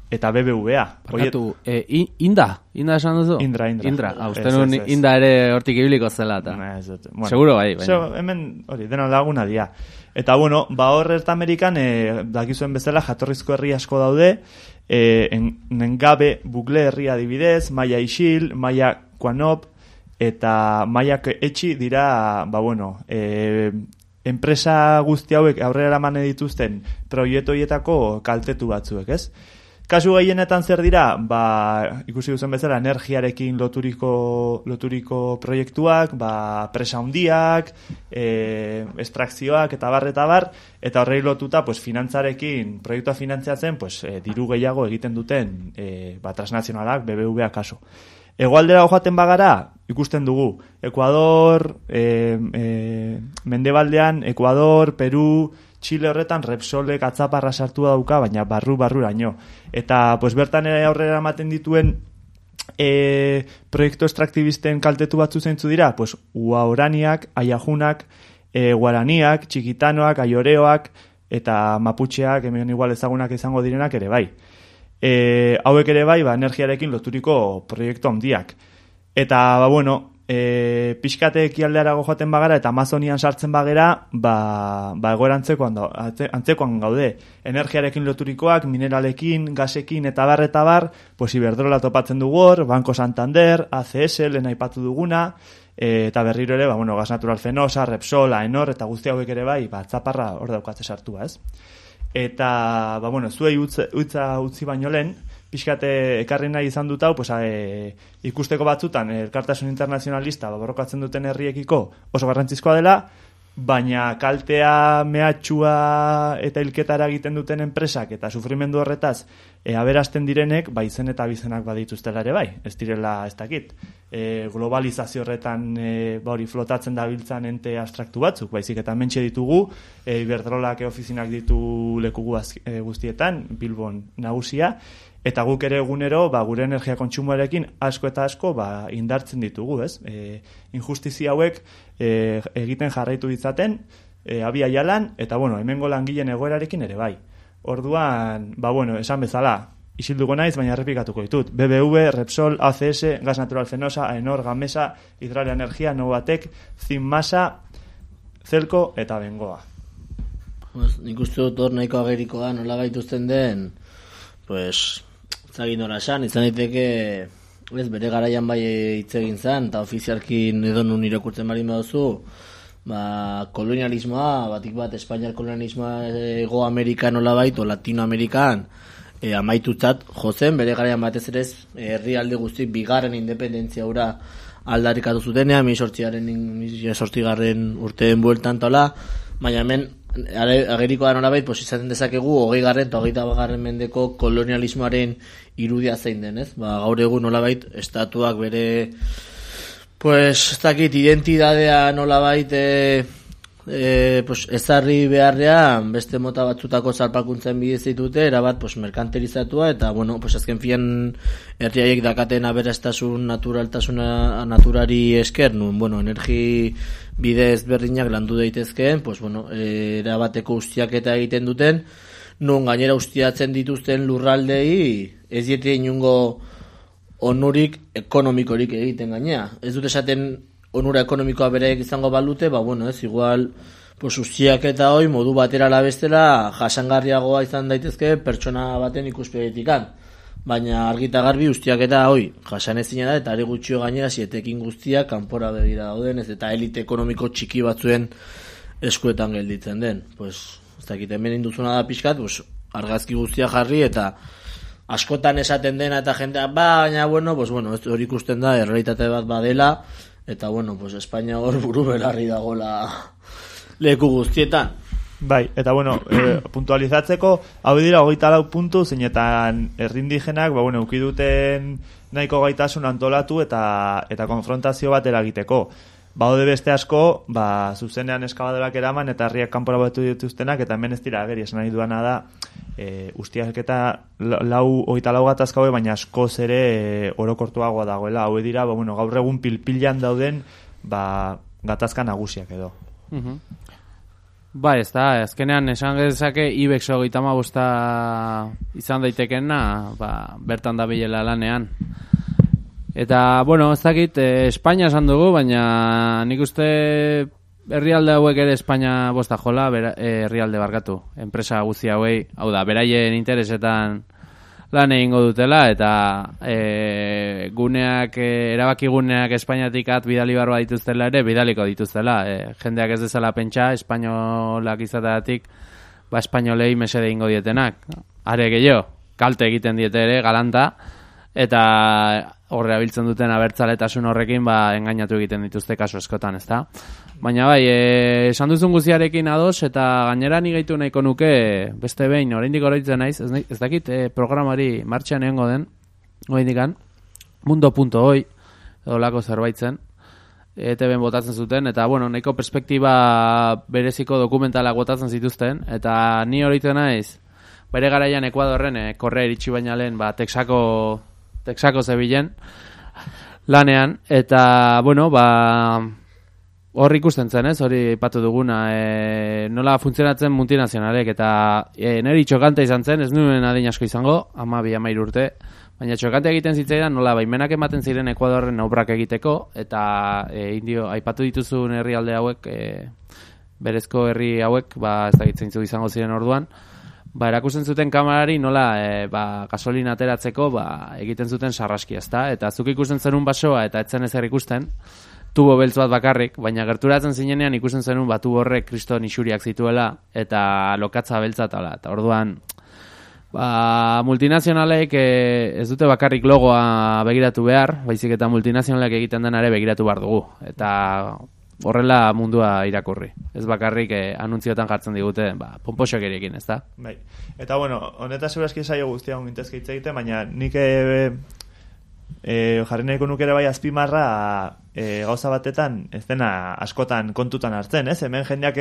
eta BBVA. Barkatu, e, i- inda, inda esan duzu? Indra, Indra. Indra, ah, inda ere hortik ibiliko zela eta. Na, ez dut. Bueno, Seguro bai, baina. Zo, hemen, hori, dena laguna dia. Eta, bueno, ba hor Erta Amerikan, e, dakizuen bezala, jatorrizko herri asko daude, e, en, nengabe bukle herria adibidez, Maia Isil, Maia Kuanop, eta Maia Etxi dira, ba bueno, e, enpresa guzti hauek aurrera eraman dituzten proiektoietako kaltetu batzuek, ez? Kasu gehienetan zer dira, ba, ikusi duzen bezala, energiarekin loturiko, loturiko proiektuak, ba, presa handiak, e, estrakzioak eta bar eta bar, eta horrei lotuta, pues, finantzarekin, proiektua finantziatzen, pues, e, diru gehiago egiten duten, e, ba, transnazionalak, BBVA kaso. Egoaldera joaten bagara, ikusten dugu, Ecuador, e, e, Mendebaldean, Ecuador, Peru, Chile horretan Repsolek atzaparra sartu dauka, baina barru-barruraino. Eta, pues, bertan ere aurrera ematen dituen e, proiektu estraktibisten kaltetu batzu zeintzu dira, pues, uaoraniak, aiajunak, e, guaraniak, txikitanoak, aioreoak, eta maputxeak, hemen igual ezagunak izango direnak ere bai. E, hauek ere bai, ba, energiarekin loturiko proiektu handiak. Eta, ba, bueno, e, pixkate ekialdearago joaten bagara eta Amazonian sartzen bagera, ba, ba egoera antzekoan, da, antze- antzekoan gaude. Energiarekin loturikoak, mineralekin, gasekin eta bar eta bar, pues Iberdrola topatzen dugu hor, Banco Santander, ACS, lehen aipatu duguna, e, eta berriro ere, ba, bueno, gas natural fenosa, Repsol, Aenor, eta guzti hauek ere bai, ba, atzaparra hor daukatze sartua, ez? Eta, ba, bueno, zuei utza, utza utzi baino lehen, pixkate ekarri nahi izan dut hau, pues, e, ikusteko batzutan, elkartasun internazionalista borrokatzen duten herriekiko oso garrantzizkoa dela, baina kaltea mehatxua eta hilketara egiten duten enpresak eta sufrimendu horretaz e, aberasten direnek, ba izen eta bizenak badituztela ere bai, ez direla ez dakit. E, globalizazio horretan e, ba hori flotatzen dabiltzan ente abstraktu batzuk, baizik eta mentxe ditugu, e, Iberdrolak ofizinak ditu leku guzti- e, guztietan, Bilbon nagusia, Eta guk ere egunero, ba, gure energia kontsumoarekin asko eta asko ba, indartzen ditugu, ez? E, injustizia hauek e, egiten jarraitu ditzaten, e, abia jalan, eta bueno, hemengo langileen egoerarekin ere bai. Orduan, ba bueno, esan bezala, isilduko naiz, baina errepikatuko ditut. BBV, Repsol, ACS, Gas Natural Fenosa, Aenor, Gamesa, Hidralia Energia, Novatek, Zinmasa, Zelko eta Bengoa. Pues, nik uste dut hor nahiko agerikoa nola gaituzten den, pues, zagin nora esan, izan daiteke, ez, bere garaian bai hitz egin zen, eta ofizialkin edo nun irakurtzen bari baduzu, ba, kolonialismoa, batik bat, Espainiar kolonialismoa ego Amerika nola baito, Latinoamerikan, e, amaitutzat jozen, bere garaian batez ere ez, herrialde guztik bigarren independentzia ura aldarikatu zutenean, mi sortzigarren urteen bueltan tola, baina hemen agerikoa nolabait, pues izaten dezakegu hogei garren eta hogeita garren mendeko kolonialismoaren irudia zein den, ez? Ba, gaur egun nolabait, estatuak bere pues, ez dakit, identidadea nolabait e, e, pues, ezarri beharrean beste mota batzutako zarpakuntzen bidez ditute, erabat pues, merkantilizatua eta, bueno, pues, azken fian herriaiek dakaten aberastasun naturaltasuna naturari esker, nun, bueno, energi bidez berdinak landu daitezkeen, pues, bueno, e, erabateko ustiaketa egiten duten, nun gainera ustiatzen dituzten lurraldei ez diete inungo onurik ekonomikorik egiten gainea. Ez dut esaten onura ekonomikoa bereek izango balute, ba bueno, ez igual pues ustiak eta hoi modu batera la bestela jasangarriagoa izan daitezke pertsona baten ikuspegitikan. Baina argita garbi ustiak eta hoi jasanezina da eta ari gutxio gainera sietekin guztiak kanpora begira dauden ez eta elite ekonomiko txiki batzuen eskuetan gelditzen den. Pues, ez dakit hemen induzuna da pixkat, pues, argazki guztia jarri eta askotan esaten dena eta jendea, baina, bueno, pues, bueno, ez hori ikusten da, errealitate bat badela, eta, bueno, pues, Espainia hor buru belarri dagola leku guztietan. Bai, eta bueno, e, puntualizatzeko, hau dira hogeita lau puntu, zeinetan errindigenak, ba, bueno, ukiduten nahiko gaitasun antolatu eta eta konfrontazio bat eragiteko. Baude beste asko, ba, zuzenean eskabadorak eraman eta herriak kanpora batu dituztenak, eta hemen ez dira ageri, esan nahi duana da, e, ustiak eta lau, oita lau gatazka hauek, baina askoz ere e, orokortuagoa dagoela. Hau dira, ba, bueno, gaur egun pilpilan dauden, ba, gatazka nagusiak edo. Mhm. Ba, ez da, azkenean esan gezake IBEX hogeita bosta izan daitekena, ba, bertan da bilela lanean. Eta, bueno, ez dakit, eh, Espainia esan dugu, baina nik uste herrialde hauek ere Espainia bosta jola, eh, herrialde barkatu. Enpresa guzti hauei, hau da, beraien interesetan lan egingo dutela, eta e, guneak, e, erabaki guneak Espainiatik at bidali barba dituztela ere, bidaliko dituztela. E, jendeak ez dezala pentsa, espainolak izateatik, ba, espainolei mesede ingo dietenak. Are gehiago, kalte egiten diete ere, galanta, eta horre abiltzen duten abertzaletasun horrekin, ba, engainatu egiten dituzte kasu eskotan, ezta? Baina bai, e, esan duzun guziarekin ados, eta gainera ni gaitu nahiko nuke, beste behin, oraindik oroitzen naiz, ez, ez dakit e, programari martxan egongo den, oraindikan, mundo.oi, edo lako zerbaitzen, ETB botatzen zuten, eta bueno, nahiko perspektiba bereziko dokumentalak botatzen zituzten, eta ni horitzen naiz, bere garaian Ekuadorren, e, korre eritxi baina lehen, ba, Texako, Texako zebilen, lanean, eta, bueno, ba, Hor ikusten zen, ez? Hori patu duguna, e, nola funtzionatzen multinazionalek, eta e, neri txokante izan zen, ez nuen adin asko izango, ama bi ama urte, baina txokante egiten zitzaidan, nola baimenak ematen ziren Ekuadorren obrak egiteko, eta e, indio, aipatu dituzun herrialde hauek, e, berezko herri hauek, ba, ez da gitzen izango ziren orduan, ba, erakusten zuten kamerari nola e, ba, gasolina ateratzeko ba, egiten zuten sarraski, ezta? Eta zuk ikusten zenun basoa eta etzen ezer ikusten, tubo beltz bat bakarrik, baina gerturatzen zinenean ikusten zenun batu horrek kriston isuriak zituela eta lokatza beltza tala. Eta orduan, ba, multinazionalek eh, ez dute bakarrik logoa begiratu behar, baizik eta multinazionalek egiten denare begiratu behar dugu. Eta horrela mundua irakurri. Ez bakarrik eh, anuntziotan jartzen digute, ba, pomposok erekin, ez da? Bai. Eta bueno, honetaz segurazki zaio guztia ongintezke hitz baina nik e, e, jarri nahiko nukere bai azpimarra e, gauza batetan ez dena askotan kontutan hartzen, ez? Hemen jendeak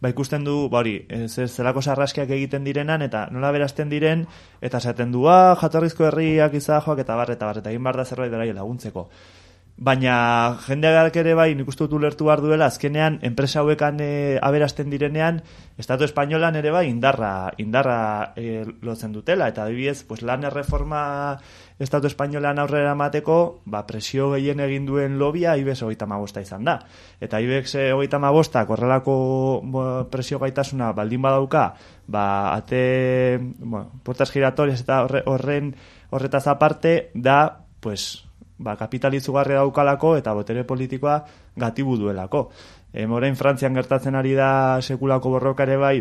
ba ikusten du, ba hori, ez zelako sarraskiak egiten direnan eta nola berazten diren eta esaten du, ah, jatorrizko herriak izajoak eta bar eta bar eta egin bar da zerbait berai laguntzeko. Baina jendeak ere bai nik uste dut ulertu behar duela, azkenean enpresa hauekan e, aberasten direnean, Estatu Espainolan ere bai indarra, indarra e, lotzen dutela, eta adibidez, pues, lan erreforma Estatu Espainolan aurrera emateko, ba, presio gehien egin duen lobia IBEX hogeita mabosta izan da. Eta IBEX hogeita mabosta, korrelako presio gaitasuna baldin badauka, ba, ate, bueno, portas giratorias eta horren horretaz aparte, da, pues, ba, kapitalizugarri daukalako eta botere politikoa gatibu duelako. E, morein Frantzian gertatzen ari da sekulako borrokare bai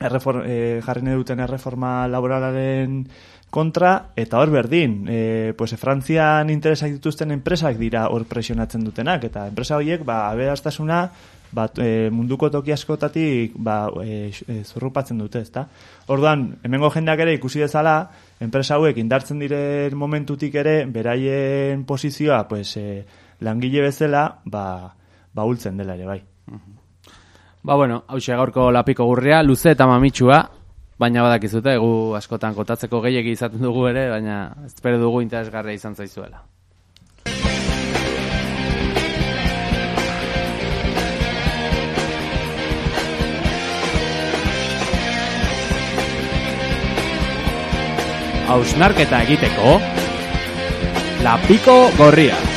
erreform, e, jarri duten erreforma laboralaren kontra, eta hor berdin, e, pues, Frantzian interesak dituzten enpresak dira hor presionatzen dutenak, eta enpresa horiek, ba, aberastasuna, ba, e, munduko toki askotatik ba, e, e, zurrupatzen dute, ezta? Orduan, hemengo jendeak ere ikusi dezala, enpresa hauek indartzen diren momentutik ere, beraien posizioa, pues, e, langile bezala, ba, ba ultzen dela ere, bai. Ba, bueno, hau gaurko lapiko gurria, luze eta mamitsua, baina badakizute, egu askotan kotatzeko gehiagi izaten dugu ere, baina espero dugu interesgarria izan zaizuela. Hausnarketa egiteko Lapiko Gorria.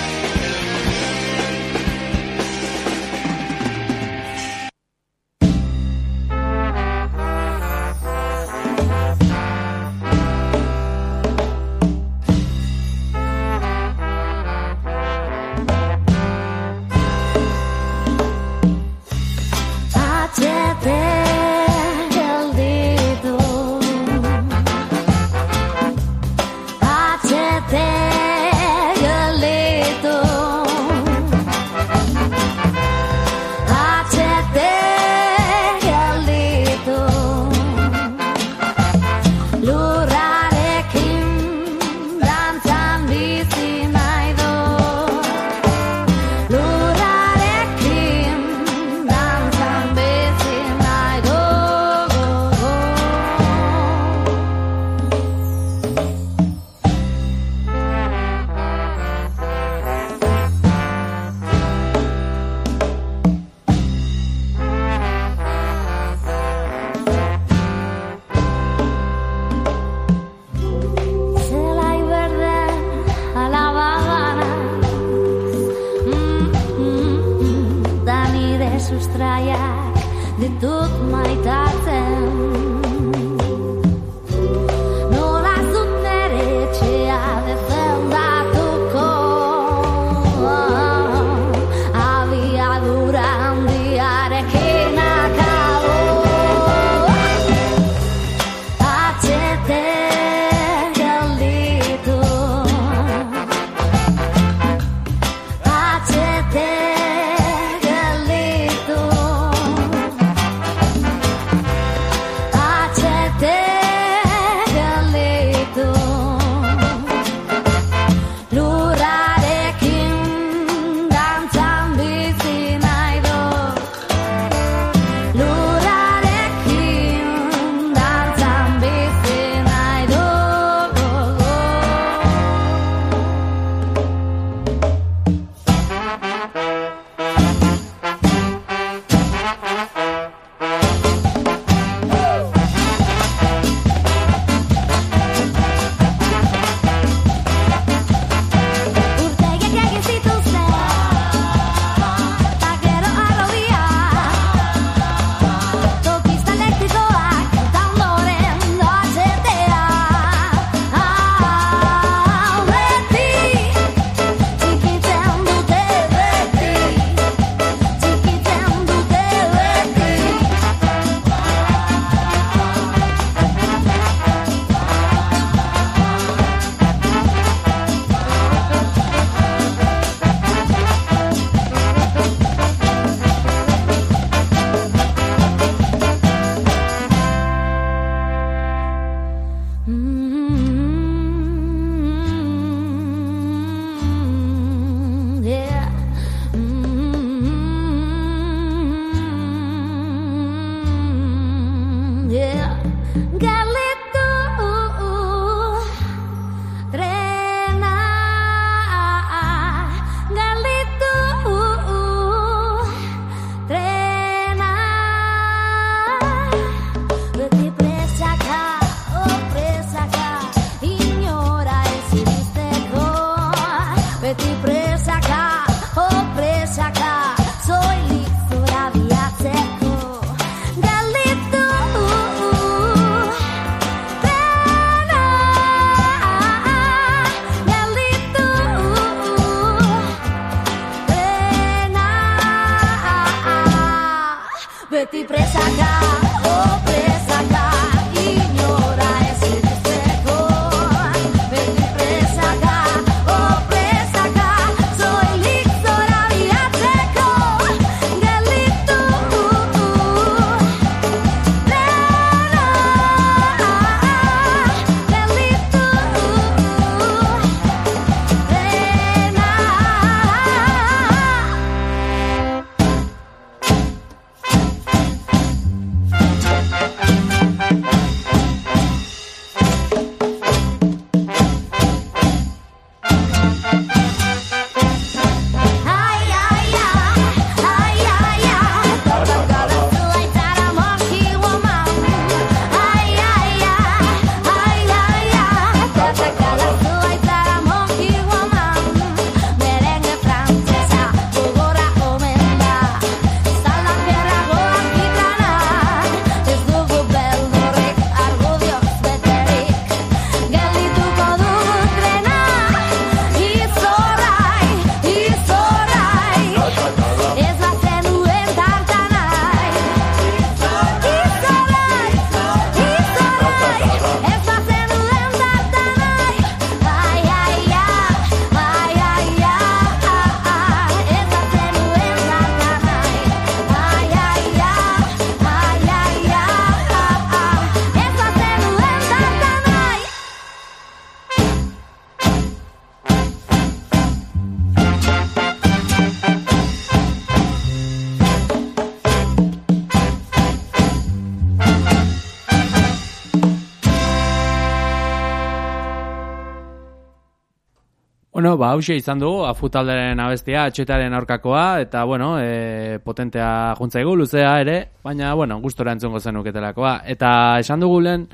Bueno, ba, hause izan dugu, afutaldaren abestia, atxetaren aurkakoa, eta, bueno, e, potentea juntzaigu, luzea ere, baina, bueno, gustora entzungo zenuketelakoa. Ba. Eta esan dugu lehen,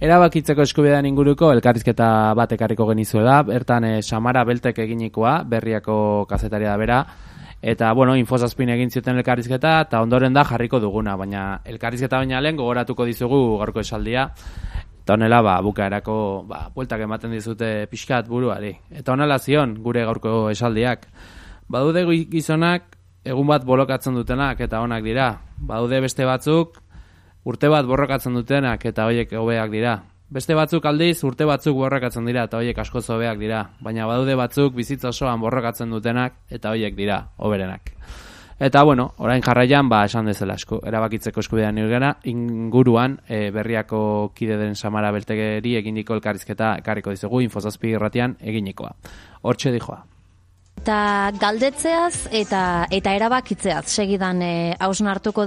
erabakitzeko eskubidean inguruko elkarrizketa bat ekarriko genizuela, bertan e, Samara Beltek eginikoa, berriako kazetaria da bera, eta, bueno, infozazpin egin zioten elkarrizketa, eta ondoren da jarriko duguna, baina elkarrizketa baina lehen gogoratuko dizugu gaurko esaldia, eta honela, ba, bukaerako, ba, bueltak ematen dizute pixkat buruari. Eta honela zion, gure gaurko esaldiak. Badude gi- gizonak, egun bat bolokatzen dutenak, eta onak dira. Badude beste batzuk, urte bat borrokatzen dutenak, eta hoiek hobeak dira. Beste batzuk aldiz urte batzuk borrokatzen dira eta hoiek askoz hobeak dira, baina badude batzuk bizitza osoan borrokatzen dutenak eta hoiek dira hoberenak. Eta bueno, orain jarraian ba esan dezela asko, erabakitzeko eskubidean irgera, inguruan e, berriako kide den Samara Beltegeri eginiko elkarrizketa ekarriko dizugu Infozazpi irratian eginikoa. Hortxe dijoa. Eta galdetzeaz eta eta erabakitzeaz segidan e,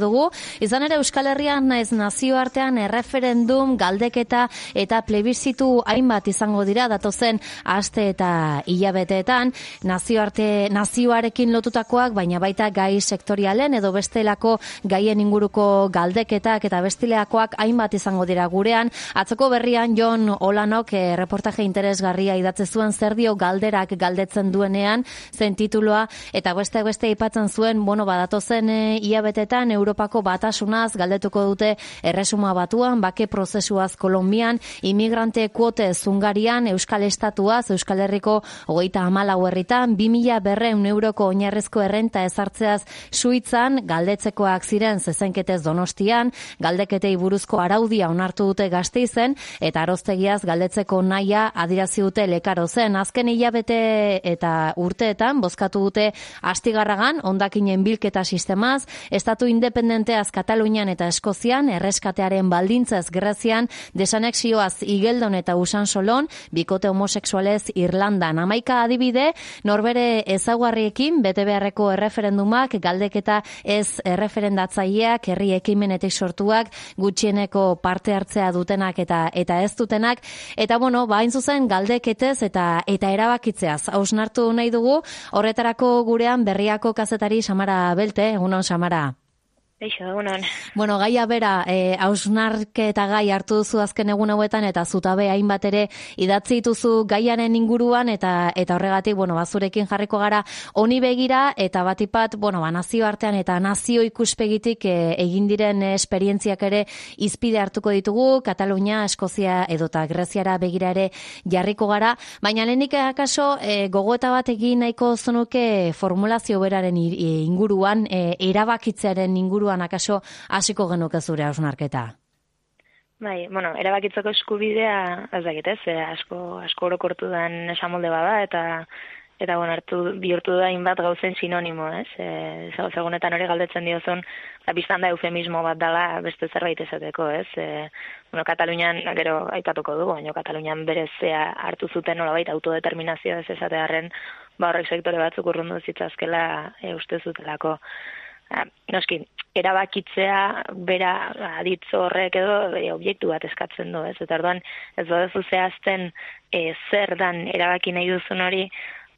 dugu. Izan ere Euskal Herrian naiz nazioartean erreferendum, galdeketa eta plebizitu hainbat izango dira datozen aste eta hilabeteetan nazioarte nazioarekin lotutakoak, baina baita gai sektorialen edo bestelako gaien inguruko galdeketak eta bestileakoak hainbat izango dira gurean. Atzoko berrian Jon Olanok e, reportaje interesgarria idatze zuen zer dio galderak galdetzen duenean zen tituloa eta beste beste aipatzen zuen, bueno, badatozen e, hilabetetan Europako batasunaz galdetuko dute erresuma batuan, bake prozesuaz Kolombian, imigrante kuote Zungarian, Euskal Estatuaz, Euskal Herriko hogeita amalau herritan, 2000 berreun euroko oinarrezko errenta ezartzeaz Suitzan, galdetzekoak ziren zezenketez donostian, galdeketei buruzko araudia onartu dute gazteizen, eta aroztegiaz galdetzeko naia adirazi dute lekaro zen. Azken hilabete eta urteetan, bozkatu dute astigarragan, ondakinen bilketa sistemaz, estatu independenteaz Katalunian eta Eskozian, erreskatearen baldintzaz Grezian, desanexioaz Igeldon eta Usan Solon, bikote homosexualez Irlandan. Amaika adibide, norbere ezaguarriekin, bete beharreko erreferendumak, galdeketa ez erreferendatzaileak, herri ekimenetik sortuak, gutxieneko parte hartzea dutenak eta eta ez dutenak, eta bueno, bain zuzen galdeketez eta eta erabakitzeaz hausnartu nahi dugu, horretarako gurean berriako kazetari Samara Belte, egunon Samara. Eixo, egunon. Bueno, gaia bera, e, hausnarketa gai hartu duzu azken egun hauetan eta zutabe hainbat ere idatzi dituzu gaiaren inguruan eta eta horregatik, bueno, bazurekin jarriko gara honi begira eta batipat, bueno, ba, nazio artean eta nazio ikuspegitik e, egin diren esperientziak ere izpide hartuko ditugu, Katalunia, Eskozia edota Greziara begira ere jarriko gara, baina lehenik akaso e, gogoeta bat egin nahiko zonuke formulazio beraren inguruan, e, erabakitzearen inguruan akaso hasiko genuke zure hausnarketa. Bai, bueno, erabakitzeko eskubidea, ez dakit ez, asko, asko orokortu den esamolde bada, eta eta bueno, hartu, bihurtu da inbat gauzen sinonimo, ez? E, segunetan hori galdetzen diozun, ba, biztan da eufemismo bat dela beste zerbait esateko, ez? E, bueno, Katalunian, gero aipatuko dugu, baina Katalunian berezea hartu zuten nolabait autodeterminazioa ez esatearren, ba horrek sektore batzuk urrundu zitzazkela e, uste zutelako. Noski, erabakitzea bera aditz horrek edo e, objektu bat eskatzen du, ez? Eta orduan ez baduzu zehazten e, zer dan erabaki nahi duzun hori,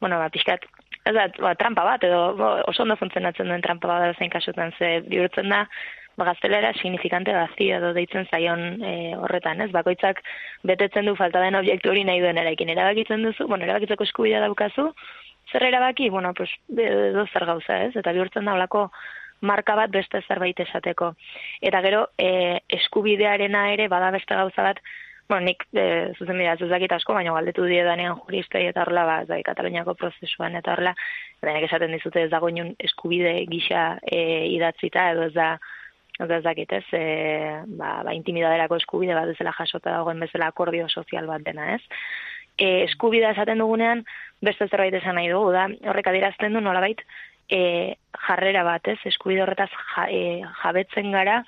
bueno, ba, pixkat, ez da, ba, trampa bat, edo bo, oso ondo funtzionatzen duen trampa bat da zein kasutan, ze bihurtzen da, ba, gaztelera signifikante vazio edo deitzen zaion e, horretan, ez? Bakoitzak betetzen du falta den objektu hori nahi duen erakin erabakitzen duzu, bueno, erabakitzeko eskubidea daukazu, zer erabaki, bueno, pues, edo zer gauza, ez? Eta bihurtzen da holako marka bat beste zerbait esateko. Eta gero, e, eskubidearena ere bada beste gauza bat, bueno, nik e, zuzen bidea zuzakit asko, baina galdetu die danean juristei eta horrela, ba, zai, Kataluniako prozesuan eta horrela, nik esaten dizute ez dago inun eskubide gisa e, idatzita, edo ez da, ez da ez dakit ez, e, ba, ba, intimidaderako eskubide bat bezala jasota dagoen bezala akordio sozial bat dena, ez? E, eskubidea esaten dugunean, beste zerbait esan nahi dugu, da, horrek adierazten du nolabait, e, jarrera bat, ez, eskubide horretaz ja, e, jabetzen gara,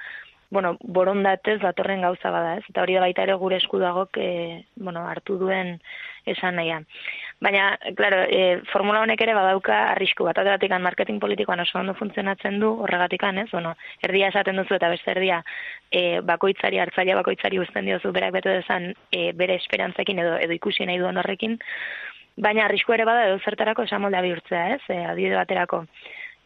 bueno, borondatez datorren gauza bada, ez, eta hori da baita ere gure esku dagok, e, bueno, hartu duen esan nahian. Baina, claro, e, formula honek ere badauka arrisku bat, ateratik marketing politikoan oso ondo funtzionatzen du, horregatik ez, bueno, erdia esaten duzu eta beste erdia e, bakoitzari, hartzaile bakoitzari uzten diozu berak bete dezan e, bere esperantzekin edo, edo ikusi nahi duen horrekin, baina arrisku ere bada edo zertarako esamoldea bihurtzea, ez, e, adibide baterako,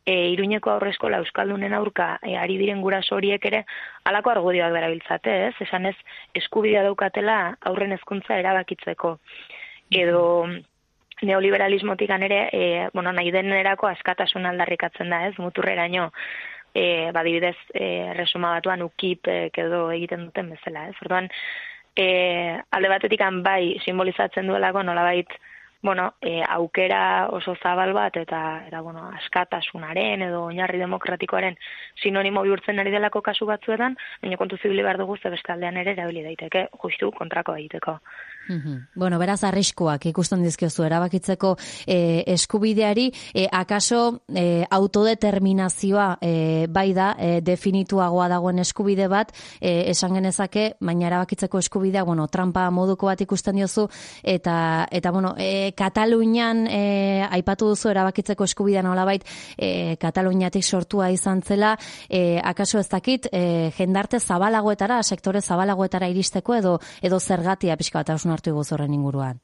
e, iruñeko aurreskola euskaldunen aurka e, ari diren guraso horiek ere halako argudioak darabiltzate, ez? Esan ez eskubidea daukatela aurren hezkuntza erabakitzeko. Edo neoliberalismotik ere, e, bueno, nahi denerako askatasun aldarrikatzen da, ez, muturreraino, e, badibidez, e, resuma batuan ukip e, edo egiten duten bezala, ez, orduan, e, alde batetik bai simbolizatzen duelako nolabait, bueno, e, aukera oso zabal bat eta eta bueno, askatasunaren edo oinarri demokratikoaren sinonimo bihurtzen ari delako kasu batzuetan, baina kontu zibili behar dugu ze bestaldean ere erabili daiteke, justu kontrako egiteko. Bueno, beraz arriskuak ikusten dizkiozu erabakitzeko e, eskubideari, e, akaso e, autodeterminazioa e, bai da e, definituagoa dagoen eskubide bat, e, esan genezake, baina erabakitzeko eskubidea, bueno, trampa moduko bat ikusten diozu, eta, eta bueno, e, Katalunian e, aipatu duzu erabakitzeko eskubidea nolabait, e, Kataluniatik sortua izan zela, e, akaso ez dakit, e, jendarte zabalagoetara, sektore zabalagoetara iristeko, edo, edo zergatia pixka bat hartu iguz horren inguruan?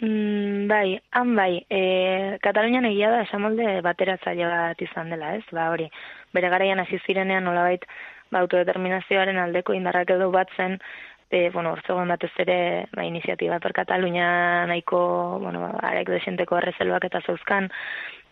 Mm, bai, han bai, e, Katalunian egia da esamolde bateratzaile bat izan dela, ez? Ba, hori, bere garaian hasi zirenean nolabait ba, autodeterminazioaren aldeko indarrak edo batzen, e, bueno, ortzegoen batez ere, ba, iniziatiba per Katalunia nahiko, bueno, arek desenteko errezelbak eta zauzkan,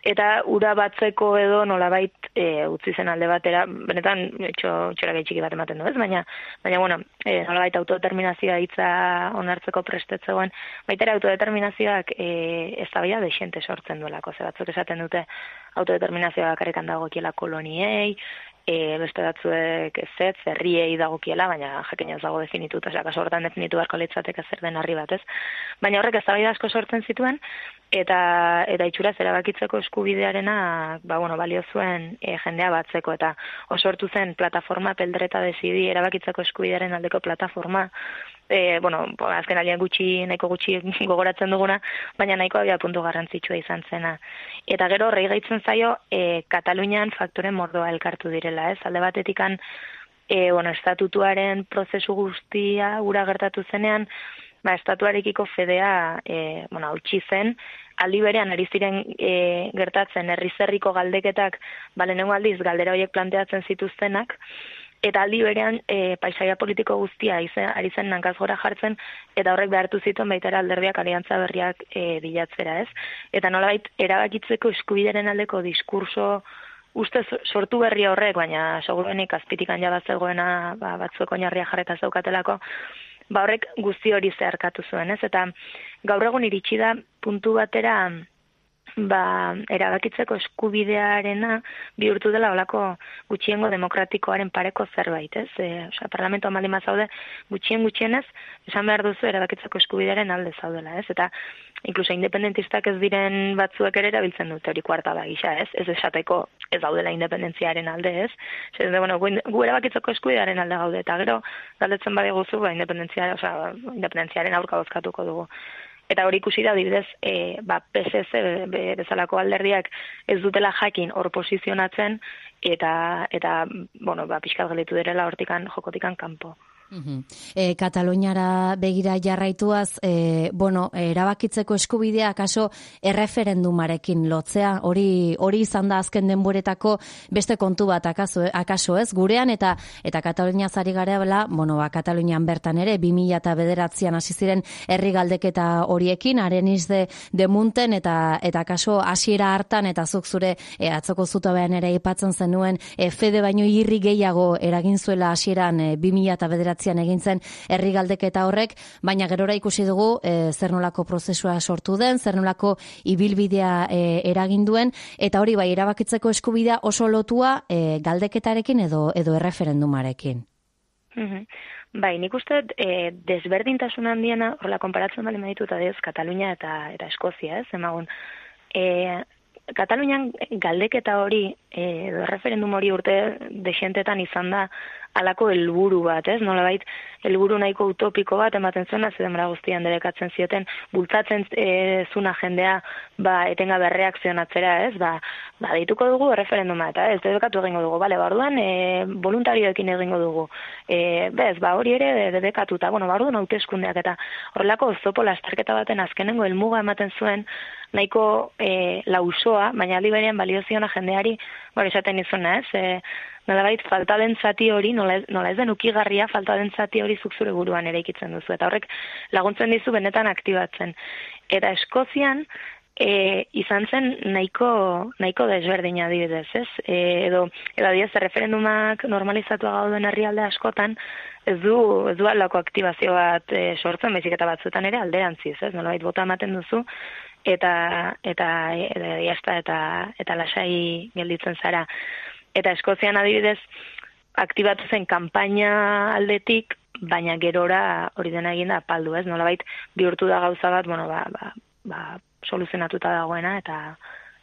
eta ura batzeko edo nolabait e, utzi zen alde batera, benetan etxo txora gaitxiki bat ematen du ez, baina, baina bueno, e, nolabait autodeterminazioa hitza onartzeko prestetzegoen, baita autodeterminazioak e, ez da desente sortzen duelako, ze batzuk esaten dute autodeterminazioa karrekan dagokiela koloniei, e, beste batzuek ez ez, herriei dagokiela, baina jakin ez dago definitu, eta kaso hortan definitu beharko litzateke zer den harri batez. Baina horrek ez asko sortzen zituen, eta eta itxura zera bakitzeko eskubidearena ba, bueno, balio zuen e, jendea batzeko, eta osortu zen plataforma peldreta desidi erabakitzeko eskubidearen aldeko plataforma, e, bueno, azken alian gutxi, nahiko gutxi gogoratzen duguna, baina nahiko abia puntu garrantzitsua izan zena. Eta gero horrei gaitzen zaio, e, Katalunian faktore mordoa elkartu direla, ez? Alde batetikan, e, bueno, estatutuaren prozesu guztia gura gertatu zenean, ba, estatuarekiko fedea, e, bueno, hautsi zen, aldi berean ari ziren e, gertatzen herrizerriko galdeketak, bale aldiz galdera horiek planteatzen zituztenak, eta aldi berean e, paisaia politiko guztia izen, ari zen nankaz gora jartzen, eta horrek behartu zituen baita alderdiak aliantza berriak e, bilatzera ez. Eta nolabait, erabakitzeko eskubideren aldeko diskurso uste sortu berri horrek, baina segurenik azpitikan jabat zegoena ba, batzueko oinarria jarreta zaukatelako, ba horrek guzti hori zeharkatu zuen, ez? Eta gaur egun iritsi da puntu batera ba, erabakitzeko eskubidearena bihurtu dela olako gutxiengo demokratikoaren pareko zerbait, ez? E, osea, parlamento amali mazaude gutxien gutxienez, esan behar duzu erabakitzeko eskubidearen alde zaudela, ez? Eta inkluso independentistak ez diren batzuek ere erabiltzen dute hori kuarta da gisa, ez? Ez esateko ez daudela independentziaren alde, ez? Zer, bueno, gu, erabakitzeko eskubidearen alde gaude, eta gero, galdetzen bade guzu, ba, independentziaren, osea, independentziaren aurka bozkatuko dugu eta hori ikusi da adibidez e, ba PSC bezalako alderdiak ez dutela jakin hor posizionatzen eta eta bueno ba pizkat gelitu direla hortikan jokotikan kanpo E, Kataloniara begira jarraituaz, e, bueno, erabakitzeko eskubidea akaso erreferendumarekin lotzea, hori hori izan da azken denboretako beste kontu bat akaso, akaso ez, gurean eta eta Katalonia zari gareabela, bueno, ba, Katalonian bertan ere, 2000 eta bederatzean hasi ziren herri galdeketa horiekin, haren izde demunten eta eta akaso hasiera hartan eta zuk zure e, atzoko zutabean ere ipatzen zenuen e, fede baino irri gehiago eragin zuela hasieran e, 2000 eta bederatzean egin zen herri galdeketa horrek, baina gerora ikusi dugu e, zer nolako prozesua sortu den, zer nolako ibilbidea e, eragin duen, eta hori bai erabakitzeko eskubidea oso lotua e, galdeketarekin edo edo erreferendumarekin. Mhm. Bai, nik uste e, desberdintasun handiena, horrela, konparatzen bali meditu eta deuz, Katalunia eta, eta Eskozia, ez, emagun. E, Katalunian galdeketa hori, e, referendum hori urte desientetan izan da, alako helburu bat, ez? Nolabait helburu nahiko utopiko bat ematen zuen az denbora guztian derekatzen zioten bultzatzen e, zuna jendea ba etenga berreakzionatzera, ez? Ba, ba deituko dugu referenduma eta ez debekatu egingo dugu. Vale, barduan e, voluntarioekin egingo dugu. E, bez, ba hori ere debekatuta, bueno, barduan hauteskundeak eta horrelako zopo lastarketa baten azkenengo helmuga ematen zuen nahiko e, lausoa, baina aldi berean balio ziona jendeari, bueno, esaten izuna, ez? E, nolabait falta den zati hori, nola nola ez den ukigarria falta den zati hori zuk zure buruan ere ikitzen duzu. Eta horrek laguntzen dizu benetan aktibatzen. Eta Eskozian, e, izan zen nahiko, nahiko desberdina adibidez, ez? E, edo, edo adibidez, referendumak normalizatua gauden herrialde askotan, ez du, ez du aktibazio bat e, sortzen, bezik eta batzuetan ere alderantziz, ez? Nolabait bota ematen duzu, eta eta eta, eta, eta lasai gelditzen zara. Eta Eskozian adibidez, aktibatu zen kanpaina aldetik, baina gerora hori dena egin da paldu, ez? Nolabait bihurtu da gauza bat, bueno, ba, ba, ba, soluzionatuta dagoena eta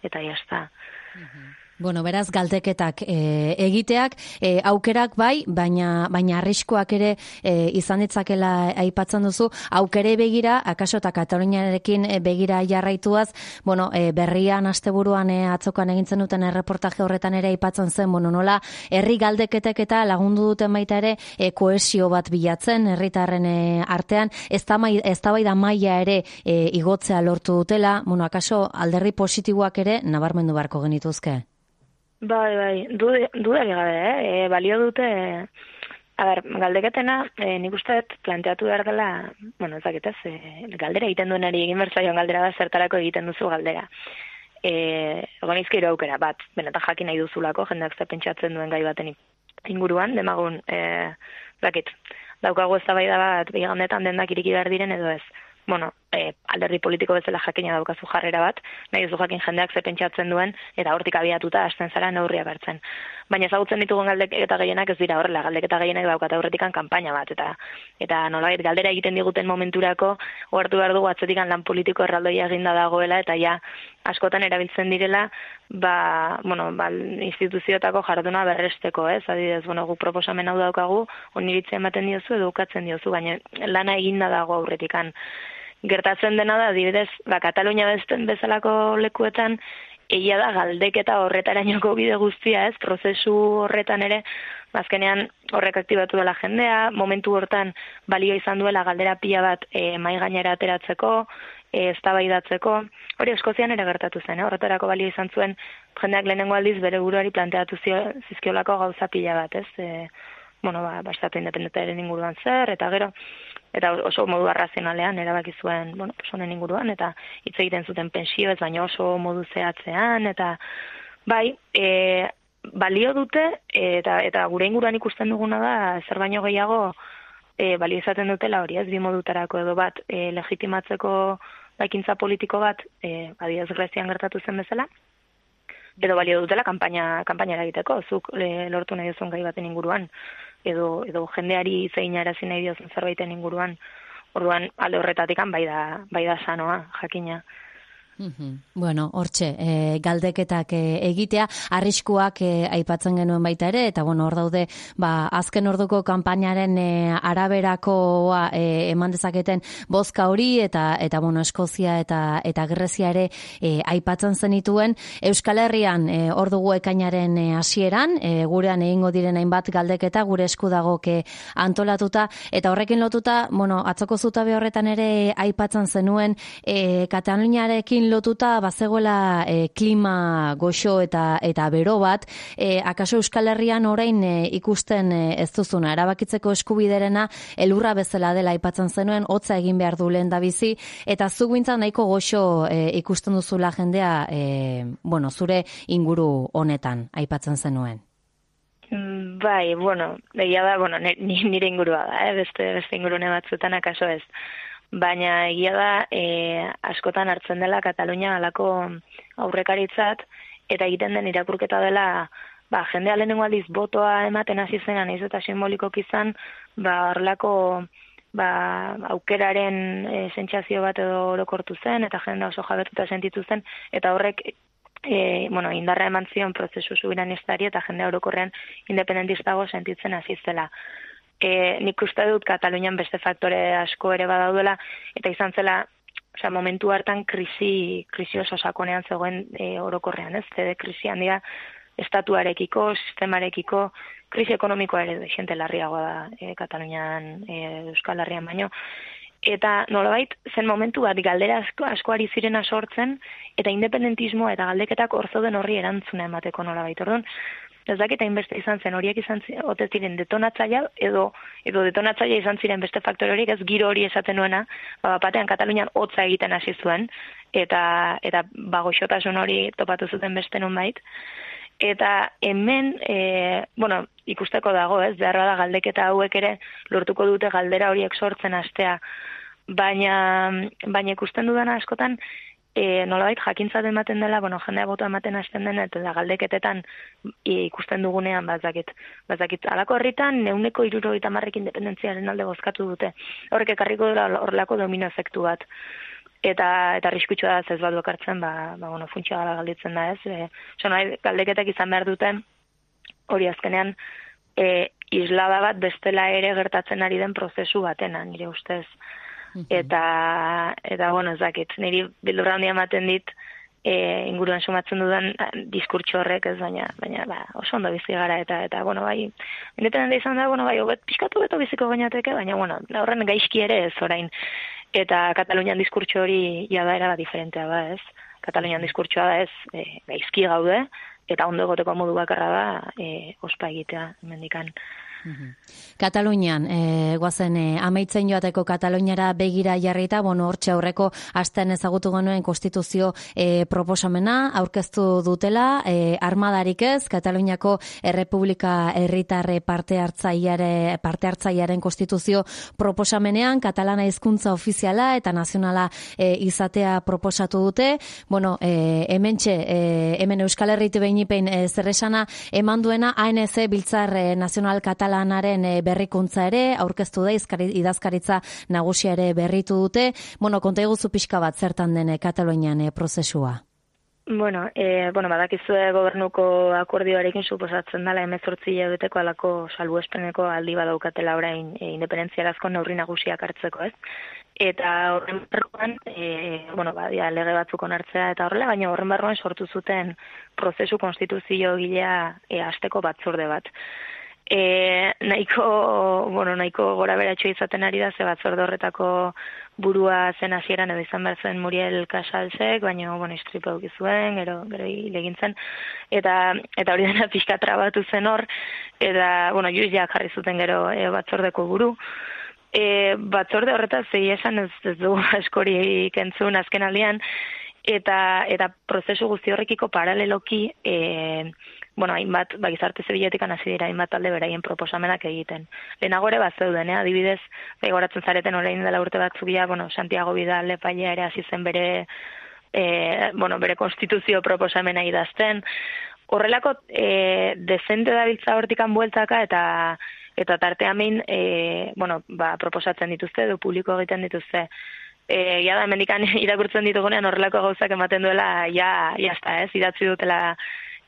eta jazta. Mhm. Bueno, beraz galdeketak e, egiteak e, aukerak bai, baina baina arriskoak ere e, izan ditzakela aipatzen duzu, aukere begira akaso ta Kataluniarekin begira jarraituaz, bueno, e, berrian asteburuan e, atzokan egintzen duten erreportaje horretan ere aipatzen zen, bueno, nola herri galdeketek eta lagundu duten baita ere e, koesio bat bilatzen herritarren e, artean, ez da mai ez da bai da maila ere e, igotzea lortu dutela, bueno, akaso alderri positiboak ere nabarmendu beharko genituzke. Bai, bai, dudari gabe, eh? E, balio dute, a ber, galdeketena, e, nik uste planteatu behar dela, bueno, ezaketez, e, galdera egiten duenari egin bertzaion galdera da, zertarako egiten duzu galdera. E, Egon izkeiru aukera, bat, benetan jakin nahi duzulako, jendeak ze pentsatzen duen gai baten inguruan, demagun, e, zakit, daukagu ez da bat, bigandetan dendak iriki behar diren edo ez bueno, e, alderdi politiko bezala jakina daukazu jarrera bat, nahi duzu jakin jendeak ze pentsatzen duen, eta hortik abiatuta hasten zara neurria bertzen. Baina ezagutzen ditugun galdek eta gehienak ez dira horrela, galdek eta gehienak daukat aurretikan kanpaina bat, eta eta nolait galdera egiten diguten momenturako, ohartu behar dugu atzetikan lan politiko erraldoia eginda dagoela, eta ja, askotan erabiltzen direla, ba, bueno, ba, instituzioetako jarduna berresteko, ez? Adidez, bueno, gu proposamen hau daukagu, oniritzen ematen diozu, edukatzen diozu, baina lana eginda dago aurretikan gertatzen dena da, adibidez, ba, Katalunia bezten bezalako lekuetan, egia da galdeketa horretarainoko bide guztia, ez, prozesu horretan ere, azkenean horrek aktibatu dela jendea, momentu hortan balio izan duela galdera pila bat e, mai gainera ateratzeko, e, eztabaidatzeko, hori Eskozian ere gertatu zen, eh? horretarako balio izan zuen jendeak lehenengo aldiz bere buruari planteatu zizkiolako gauza pila bat, ez, e, bueno, ba, bastatu independentearen inguruan zer, eta gero, eta oso modu arrazionalean erabaki zuen, bueno, honen inguruan eta hitz egiten zuten pensio ez baina oso modu zehatzean eta bai, e, balio dute eta eta gure inguruan ikusten duguna da zer baino gehiago e, balio izaten dutela hori, ez bi modutarako edo bat e, legitimatzeko baikintza politiko bat, e, adiez Grezian gertatu zen bezala, edo balio dutela kanpaina kanpaina egiteko, zuk e, lortu nahi duzun gai baten inguruan edo edo jendeari zein arazi nahi diozun zerbaiten inguruan. Orduan alde horretatikan bai da bai da sanoa jakina. Bueno, hortxe, e, galdeketak e, egitea, arriskuak e, aipatzen genuen baita ere, eta bueno, hor daude, ba, azken orduko kanpainaren e, araberakoa e, eman dezaketen bozka hori, eta, eta bueno, Eskozia eta, eta Grezia ere e, aipatzen zenituen. Euskal Herrian, e, hor dugu ekainaren hasieran, e, gurean egingo diren hainbat galdeketa, gure esku dagoke antolatuta, eta horrekin lotuta, bueno, atzoko zutabe horretan ere aipatzen zenuen, e, Kataluniarekin lotuta bazegoela e, klima goxo eta eta bero bat, e, akaso Euskal Herrian orain e, ikusten ez duzuna, erabakitzeko eskubiderena elurra bezala dela aipatzen zenuen, hotza egin behar du lehen da bizi, eta bintzan nahiko goxo ikusten duzula jendea, bueno, zure inguru honetan aipatzen zenuen. Bai, bueno, egia da, bueno, nire ingurua da, eh? beste, beste ingurune batzutan akaso ez baina egia da e, askotan hartzen dela Katalunia alako aurrekaritzat eta egiten den irakurketa dela ba, jendea lehenengo aldiz botoa ematen hasi zen anaiz eta simbolikok izan ba, arlako ba, aukeraren e, sentsazio bat edo orokortu zen eta jendea oso jabetuta sentitu zen eta horrek e, bueno, indarra eman zion prozesu subiranistari eta jendea orokorrean independentistago sentitzen hasi zela e, nik uste dut Katalunian beste faktore asko ere badaudela, eta izan zela, osea, momentu hartan krisi, krisi oso sakonean zegoen e, orokorrean, ez? Zede krisi handia estatuarekiko, sistemarekiko, krisi ekonomikoa ere de larriagoa da e, Katalunian, e, Euskal Herrian baino. Eta nolabait, zen momentu bat galdera asko, asko ari zirena sortzen, eta independentismo eta galdeketak orzo den horri erantzuna emateko nolabait. Orduan, ez dakit hainbeste izan zen, horiek izan ziren, ote ziren detonatzaia, edo, edo detonatzaia izan ziren beste faktore horiek, ez giro hori esaten nuena, ba, batean Katalunian hotza egiten hasi zuen, eta, eta bagoxotasun hori topatu zuten beste nun bait. Eta hemen, e, bueno, ikusteko dago, ez, behar da galdeketa hauek ere lortuko dute galdera horiek sortzen astea. Baina, baina ikusten dudana askotan, e, nolabait jakintzat ematen dela, bueno, jendea boto ematen hasten den, eta galdeketetan ikusten dugunean, bazakit. Bazakit, alako herritan, neuneko iruro eta marrek independentziaren alde bozkatu dute. Horrek ekarriko dela horrelako domino efektu bat. Eta, eta riskutsua da ez bat bakartzen, ba, ba, bueno, funtsia gala galditzen da ez. E, so, nahi, galdeketak izan behar duten, hori azkenean, e, islada bat bestela ere gertatzen ari den prozesu batena, nire ustez. Eta, eta bueno, ez dakit, niri bildurra handia ematen dit, e, inguruan sumatzen dudan diskurtso horrek, ez baina, baina ba, oso ondo bizi gara, eta, eta bueno, bai, independente izan da, bueno, bai, obet, pixkatu beto biziko gainateke, baina, bueno, horren gaizki ere ez orain, eta Katalunian diskurtso hori jada era diferentea da, ez? Katalunian diskurtsoa da ez, e, gaizki gaude, eta ondo egoteko modu bakarra da, e, ospa egitea, mendikan. Katalunian, e, guazen, e, amaitzen joateko Kataluniara begira jarrita, bueno, hortxe aurreko astean ezagutu genuen konstituzio e, proposamena, aurkeztu dutela, e, armadarik ez, Kataluniako Errepublika Herritarre parte hartzaiare, parte hartzaiaren konstituzio proposamenean, katalana hizkuntza ofiziala eta nazionala e, izatea proposatu dute, bueno, e, hemen txe, e, hemen Euskal Herritu behin e, zerresana, eman duena ANC Biltzar Nazional Katalan lanaren eh, berrikuntza ere, aurkeztu da idazkaritza nagusia ere berritu dute. Bueno, konta eguzu pixka bat zertan dene Katalonian eh, prozesua. Bueno, e, bueno, badakizue gobernuko akordioarekin suposatzen dela emezortzi beteko alako salbu espeneko aldi badaukatela orain e, independentziarazko neurri nagusiak hartzeko, ez? Eta horren barruan, e, bueno, badia lege batzuk onartzea eta horrela, baina horren barruan sortu zuten prozesu konstituzio gilea e, azteko batzorde bat e, nahiko, bueno, nahiko gora beratxo izaten ari da, ze bat horretako burua zen hasieran edo izan behar zen Muriel Casalsek, baina, bueno, istripa zuen, gero, gero legintzen, eta, eta hori dena pixka trabatu zen hor, eta, bueno, juiz jarri zuten gero e, batzordeko buru, e, batzorde horretaz zei esan ez, ez du askori kentzun azken aldean, eta, eta prozesu guzti horrekiko paraleloki, e, bueno, hainbat, ba, gizarte zebiletik hasi dira, hainbat talde beraien proposamenak egiten. Lehenago ere bat zeuden, eh? adibidez, bai, goratzen zareten orain dela urte batzuk bueno, Santiago Vidal lepaia ere hasi zen bere, e, bueno, bere konstituzio proposamena idazten. Horrelako, e, dezente dabiltza hortikan bueltaka eta eta tarte hamin, e, bueno, ba, proposatzen dituzte, edo publiko egiten dituzte, e, ja da, mendikan irakurtzen ditugunean horrelako gauzak ematen duela, ja, jazta, ez, idatzi dutela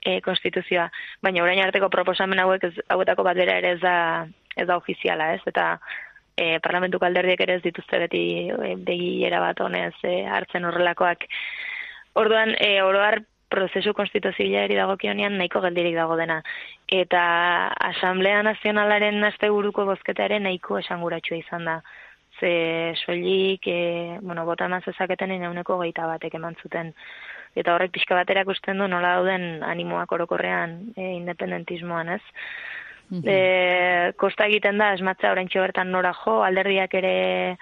e, konstituzioa, baina orain arteko proposamen hauek ez, hauetako bat bera ere ez da, ez da ofiziala, ez? Eta e, parlamentu kalderdiek ere ez dituzte beti e, begi erabat honez e, hartzen horrelakoak. Orduan, e, oroar prozesu konstituzioa dagokionean nahiko geldirik dago dena. Eta Asamblea Nazionalaren aste buruko bozketaren nahiko esanguratsua izan da. Ze soilik, e, bueno, bota eman zezaketen inauneko geita batek eman zuten eta horrek pixka batera ikusten du nola dauden animoak orokorrean e, independentismoan, ez? Mm kosta egiten da, esmatza orain bertan nora jo, alderdiak ere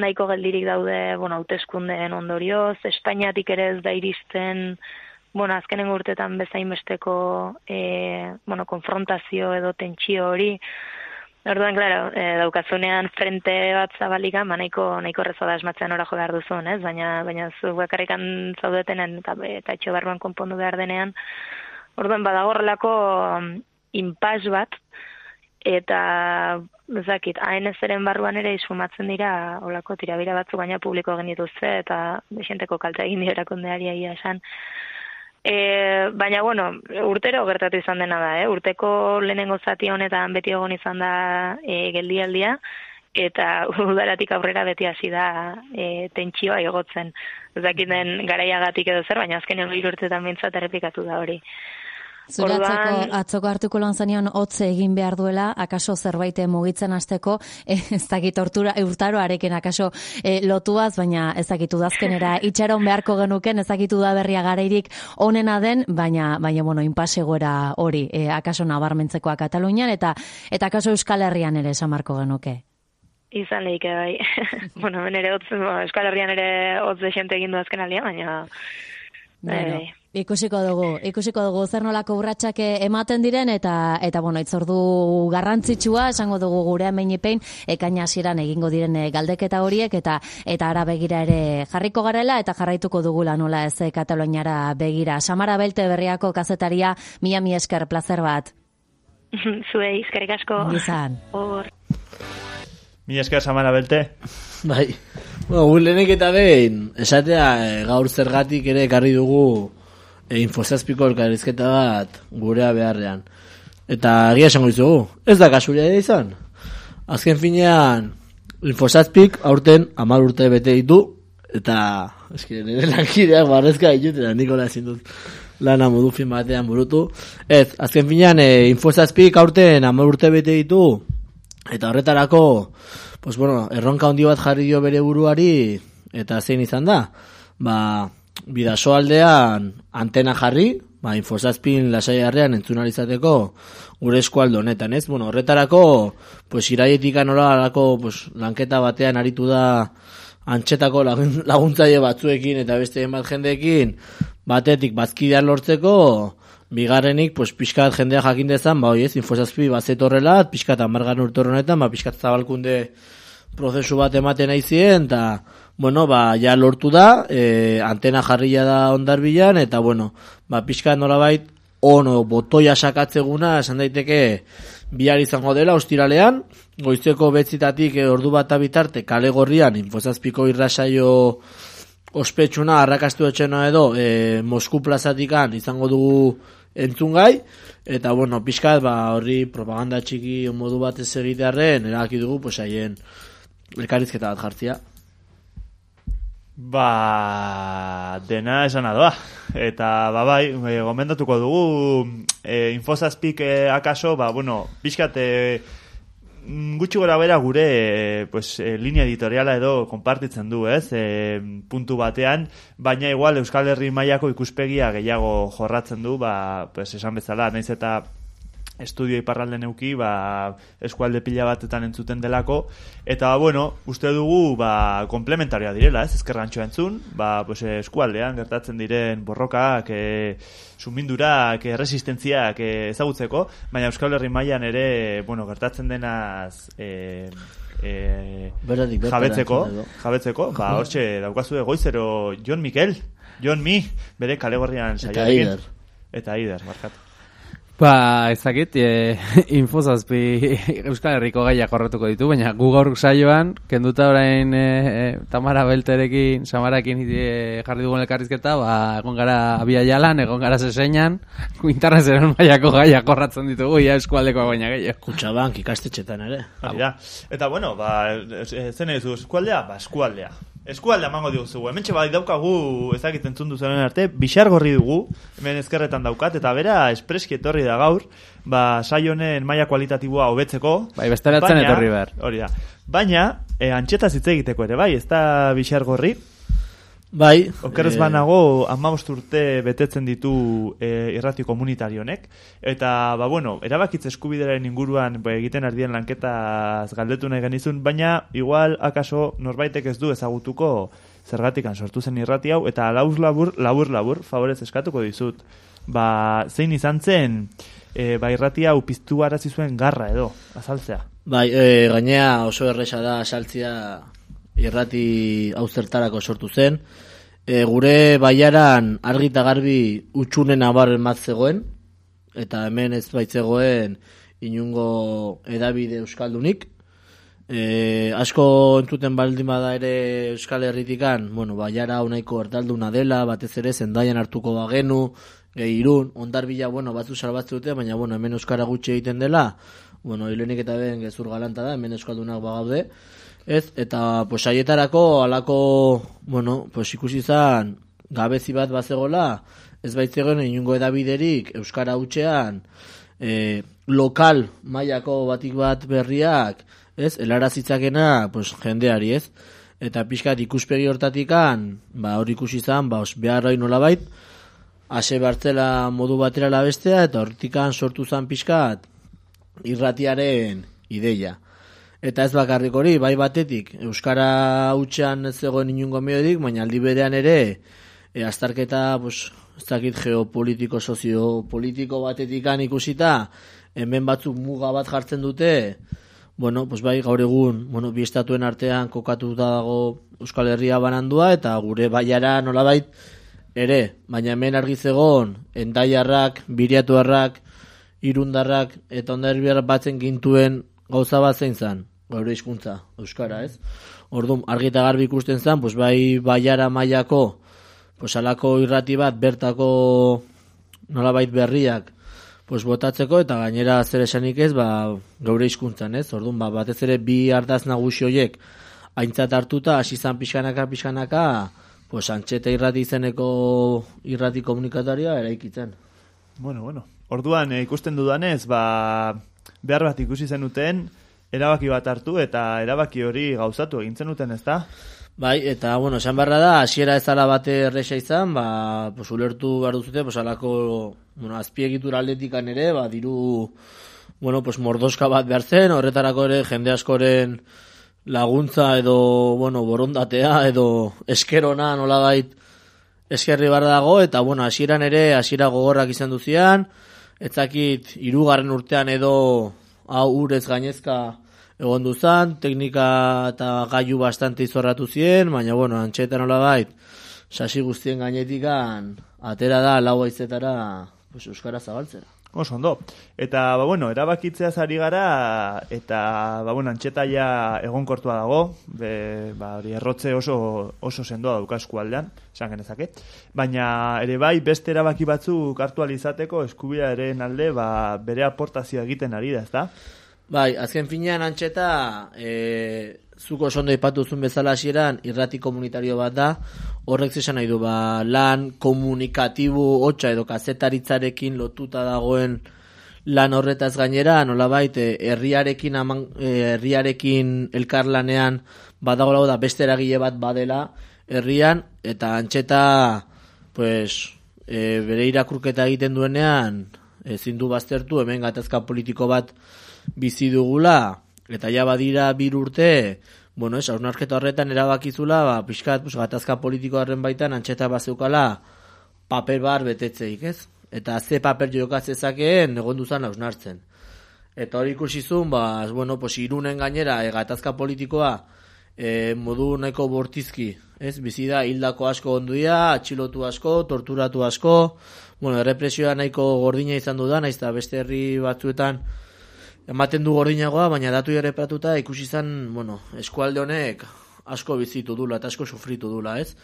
nahiko geldirik daude, bueno, hauteskundeen ondorioz, Espainiatik ere ez da iristen, bueno, azkenen urtetan bezain besteko, e, bueno, konfrontazio edo tentsio hori, Orduan, claro, e, daukazunean frente bat zabaliga, ma nahiko, nahiko rezo da esmatzen ora jo behar duzun, ez? Baina, baina zu bakarrikan zaudetenen eta, eta etxo barruan konpondu behar denean. Orduan, badagorrelako mm, inpas bat, eta, zakit, hain eren barruan ere isumatzen dira, olako tirabira batzu baina publiko genituzte, eta desenteko kalte egin dira erakundeari esan. E, baina, bueno, urtero gertatu izan dena da, eh? urteko lehenengo zati honetan beti egon izan da e, geldialdia, eta udaratik aurrera beti hasi da e, tentsioa egotzen. Zakiten garaiagatik edo zer, baina azken egon irurtetan bintzat errepikatu da hori. Zure atzoko, Orduan- atzoko artikuloan zenion hotze egin behar duela, akaso zerbait eh, mugitzen hasteko, eh, ez dakit tortura, urtaroarekin akaso eh, lotuaz, baina ez dakit udazkenera itxaron beharko genuken, ez dakit da berria garairik onena den, baina, baina bueno, inpasegoera hori, eh, akaso nabarmentzekoa Katalunian, eta eta akaso Euskal Herrian ere esan beharko genuke. Izan lehike bai. bueno, hemen ere hotz, Euskal Herrian ere hotz de xente egin du azken aldia, baina... Bueno, bai. Ikusiko dugu, ikusiko dugu zer nolako urratsak eh, ematen diren eta eta bueno, itzordu garrantzitsua esango dugu gure hemeinipein ekaina hasieran egingo diren eh, galdeketa horiek eta eta ara begira ere jarriko garela eta jarraituko dugula nola ez eh, Kataloniara begira. Samara Belte berriako kazetaria, mila mi esker plazer bat. Zuei, eskerrik asko. Izan. Hor. Mila esker samara belte. Bai. Bueno, lehenik eta behin, esatea gaur zergatik ere ekarri dugu e, infozazpiko elkarrizketa bat gurea beharrean. Eta egia esango dizugu, ez da kasuria izan. Azken finean, infozazpik aurten amar urte bete ditu, eta eski nire lankideak barrezka ditut, eta Nikola ezin dut lana modu fin batean burutu. Ez, azken finean, e, infozazpik aurten amar urte bete ditu, Eta horretarako, pues bueno, erronka handi bat jarri dio bere buruari, eta zein izan da? Ba, bidaso aldean antena jarri, ba, infosazpin lasai harrean entzunalizateko gure eskualdo honetan, ez? Bueno, horretarako, pues iraietik anola alako, pues, lanketa batean aritu da antxetako lagun, laguntzaile batzuekin eta beste bat jendeekin, batetik bazkidean lortzeko, bigarrenik, pues, pixkat jendea jakin dezan, ba, oiez, infosazpi bazet horrela, pixkat amargan urte honetan, ba, pixkat zabalkunde prozesu bat ematen aizien, eta, bueno, ba, ja lortu da, e, antena jarria da ondarbilan, eta, bueno, ba, pixkat nolabait, ono, botoia sakatzeguna, esan daiteke, bihar izango dela, ostiralean, goizeko betzitatik e, ordu bat bitarte, kale gorrian, infosazpiko irrasaio ospetsuna, arrakastu etxena edo, e, Mosku plazatikan izango dugu entzungai, eta bueno, pixkat, ba, horri propaganda txiki modu bat ez egitearren, erabaki dugu, pues haien elkarrizketa bat jartzia. Ba, dena esan adoa. Eta, ba, bai, e, gomendatuko dugu, e, infozazpik e, akaso, ba, bueno, pixkat, e, gutxi gora bera gure e, pues, e, linea editoriala edo konpartitzen du, ez? E, puntu batean, baina igual Euskal Herri mailako ikuspegia gehiago jorratzen du, ba, pues, esan bezala, naiz eta estudio iparralde neuki, ba, eskualde pila batetan entzuten delako, eta, bueno, uste dugu, ba, komplementarioa direla, ez, ezkerrantxoa entzun, ba, pues, eskualdean gertatzen diren borrokak, e, sumindurak, e, resistentziak e, ezagutzeko, baina Euskal Herri mailan ere, bueno, gertatzen denaz, e, e, Beratik jabetzeko, jabetzeko, ba, hortxe daukazu goizero Jon Mikel, Jon Mi, bere kalegorrian Eta saioarekin. Eider. Eta Eider, markatu. Ba, ezakit, e, infozazpi Euskal Herriko gaiak horretuko ditu, baina gu gaur saioan, kenduta orain e, e, Tamara Belterekin, Samarakin e, jarri dugun elkarrizketa, ba, egon gara abia jalan, egon gara zeseinan, internetzen mailako gaiak horratzen ditugu, ia eskualdeko baina gehiago. Kutxabank ikastetxetan ere. Hori da. Eta bueno, ba, ez- ez- zen egizu eskualdea, ba, eskualdea. Eskualdea emango diguzu. Hementxe bai daukagu, ezakit entzun duzenen arte, bixar gorri dugu, hemen ezkerretan daukat, eta bera, espreski etorri da gaur, ba, saio honen maila kualitatiboa hobetzeko. Bai, besteratzen Baina- etorri behar. Hori da. Baina, e, antxetaz hitz egiteko ere, bai, ez da bixar gorri, Bai. Okerrez eh, banago, amabost urte betetzen ditu e, irrati komunitario honek. Eta, ba, bueno, erabakitze eskubideraren inguruan ba, egiten ardien lanketaz galdetu nahi genizun, baina, igual, akaso, norbaitek ez du ezagutuko zergatikan sortu zen irrati hau, eta lauz labur, labur, labur, favorez eskatuko dizut. Ba, zein izan zen, e, ba, irrati hau piztu arazi zuen garra edo, azaltzea. Bai, e, gainea oso erresa da saltzia irrati hau zertarako sortu zen. E, gure baiaran argi eta garbi utxunen abarren bat zegoen, eta hemen ez baitzegoen inungo edabide euskaldunik. E, asko entzuten baldin bada ere Euskal Herritikan, bueno, baiara unaiko erdalduna dela, batez ere zendaian hartuko bagenu, gehi irun, ondarbila, bueno, batzu salbatze dute, baina, bueno, hemen Euskara gutxi egiten dela, bueno, hilenik eta ben gezur galanta da, hemen Euskaldunak bagaude, ez, eta, pues, haietarako, alako, bueno, pues, ikusi izan, gabezi bat bazegola, ez baitzegoen inungo edabiderik Euskara hutxean e, lokal mailako batik bat berriak, ez, elarazitzakena pues, jendeari, ez, eta pixkat ikuspegi hortatikan, ba, hor ikusi izan, ba, os, behar hori nolabait, ase bartzela modu batera la bestea, eta hortikan sortu zan pixkat irratiaren ideia. Eta ez bakarrik hori, bai batetik, Euskara hutxean ez zegoen inungo mediodik, baina aldi berean ere, e, aztarketa, pues, ez dakit geopolitiko, soziopolitiko batetikan ikusita, hemen batzuk muga bat jartzen dute, bueno, pues bai, gaur egun, bueno, bi estatuen artean kokatu dago Euskal Herria banandua, eta gure baiara nolabait, ere, baina hemen argi zegoen, endaiarrak, biriatuarrak, irundarrak, eta ondarbiarrak batzen gintuen gauza bat zein zan, gaur hizkuntza Euskara, ez? Orduan, argi eta garbi ikusten zan, pues bai baiara mailako, pues alako irrati bat bertako nolabait berriak pues botatzeko eta gainera zer esanik ez, ba, gaur hizkuntzan, ez? Orduan, ba, batez ere bi ardaz nagusi horiek aintzat hartuta, hasi zan pixkanaka, pixkanaka, pues antxeta irrati izeneko irrati komunikatoria eraikitzen. Bueno, bueno. Orduan, eh, ikusten dudanez, ba, behar bat ikusi zenuten, erabaki bat hartu eta erabaki hori gauzatu egintzen duten, ez da? Bai, eta, bueno, esan barra da, hasiera ez ala bate erresa izan, ba, pues, ulertu behar duzute, pues, alako, bueno, azpiegitura aldetikan ere, ba, diru, bueno, pues, mordoska bat behar zen, horretarako ere, jende askoren laguntza edo, bueno, borondatea edo eskerona nolabait eskerri barra dago, eta, bueno, hasieran ere, hasiera gogorrak izan duzian, etzakit, irugarren urtean edo, hau urez gainezka, egon duzan, teknika eta gaiu bastante izorratu ziren, baina, bueno, antxetan hola bait, sasi guztien gainetikan, atera da, lau aizetara, pues, Euskara zabaltzera. Oso ondo. Eta, ba, bueno, erabakitzea zari gara, eta, ba, bueno, antxetaia egonkortua dago, be, ba, hori errotze oso, oso sendoa dauka eskualdean, esan genezake. Baina, ere bai, beste erabaki batzuk hartualizateko eskubia ere alde, ba, bere aportazioa egiten ari da, ezta? Bai, azken finean antxeta, e, zuko sondo ipatu zuen bezala hasieran irrati komunitario bat da, horrek zesan nahi du, ba, lan komunikatibo hotxa edo kazetaritzarekin lotuta dagoen lan horretaz gainera, nola baite, herriarekin, aman, e, herriarekin elkarlanean badago da beste eragile bat badela herrian, eta antxeta, pues, e, bere irakurketa egiten duenean, ezin du baztertu, hemen gatazka politiko bat bizi dugula, eta ja badira bir urte, bueno, ez, hausnarketa horretan erabakizula, ba, pixkat, pues, gatazka politiko horren baitan, antxeta bazeukala, paper bar betetzeik, ez? Eta ze paper jokatzezakeen egon duzan hausnartzen. Eta hori ikusizun, ba, bueno, pues, irunen gainera, e, gatazka politikoa, e, modu nahiko bortizki, ez? Bizi da, hildako asko onduia, atxilotu asko, torturatu asko, bueno, errepresioa nahiko gordina izan dudan, naiz beste herri batzuetan, ematen du gordinagoa, baina datu ere pratuta ikusi izan, bueno, eskualde honek asko bizitu dula eta asko sufritu dula, ez?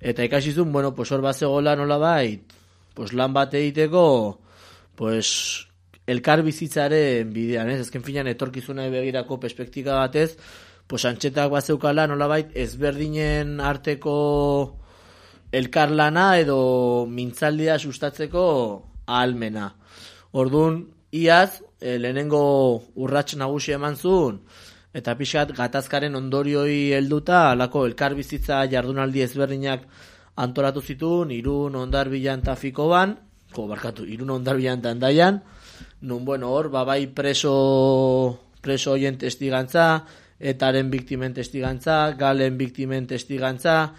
Eta ikasizun, bueno, pues hor bat zegoela nola bait, pues lan bat egiteko, pues elkar bizitzaren bidean, ez? Ezken finan etorkizuna begirako perspektika batez, pues antxetak bat zeukala nola bait, ezberdinen arteko elkarlana edo mintzaldia sustatzeko ahalmena. Orduan, iaz, e, lehenengo urrats nagusi eman zuen, eta pixat gatazkaren ondorioi helduta alako elkarbizitza jardunaldi ezberdinak antolatu zituen, irun ondar bilan tafiko ban, ko, barkatu, irun ondar bilan tandaian, nun, bueno, hor, babai preso, preso oien testigantza, etaren biktimen testigantza, galen biktimen testigantza,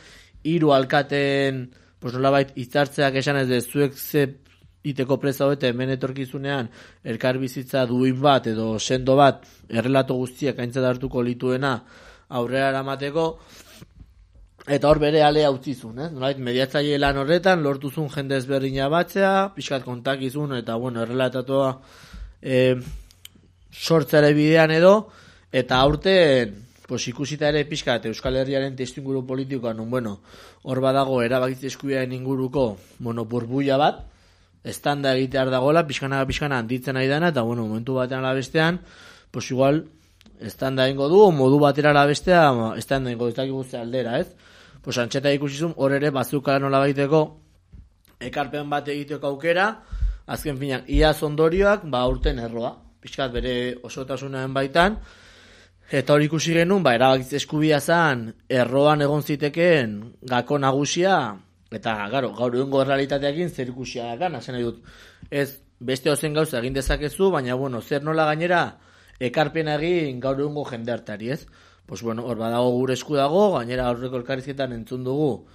hiru alkaten, pues nolabait, itzartzeak esan ez de, zuek ze iteko preza eta hemen etorkizunean elkar bizitza duin bat edo sendo bat errelato guztiak aintzat hartuko lituena aurrera eramateko eta hor bere alea utzizun, eh? Nolait, mediatzaile lan horretan lortuzun jende ezberdina batzea, pixkat kontakizun eta bueno, errelatatoa e, sortzare bidean edo eta aurten pues ikusita ere pixkat Euskal Herriaren testinguru politikoan, bueno, hor badago erabakitze eskubiaren inguruko, bueno, burbuia bat, estanda egitear dagoela, pixkana pixkana handitzen nahi dana, eta bueno, momentu batean ala bestean, pues igual, estanda ingo du, modu batera ala bestea, estanda ingo du, aldera, ez? Pues antxeta ikusizun, hor ere, bazukala nola baiteko, ekarpen bat egiteko aukera, azken finak, iaz ondorioak, ba, urten erroa, pixkat bere osotasunen baitan, eta hori ikusi genuen, ba, erabakitze eskubia zan, erroan egon zitekeen gako nagusia, eta, garo, gaur egungo realitateakin zer ikusia dakan, hasen nahi dut, ez beste ozen gauza egin dezakezu, baina, bueno, zer nola gainera, ekarpen egin gaur egungo jende hartari, ez? Pues bueno, hor badago gure esku dago, gainera aurreko elkarrizketan entzun dugu,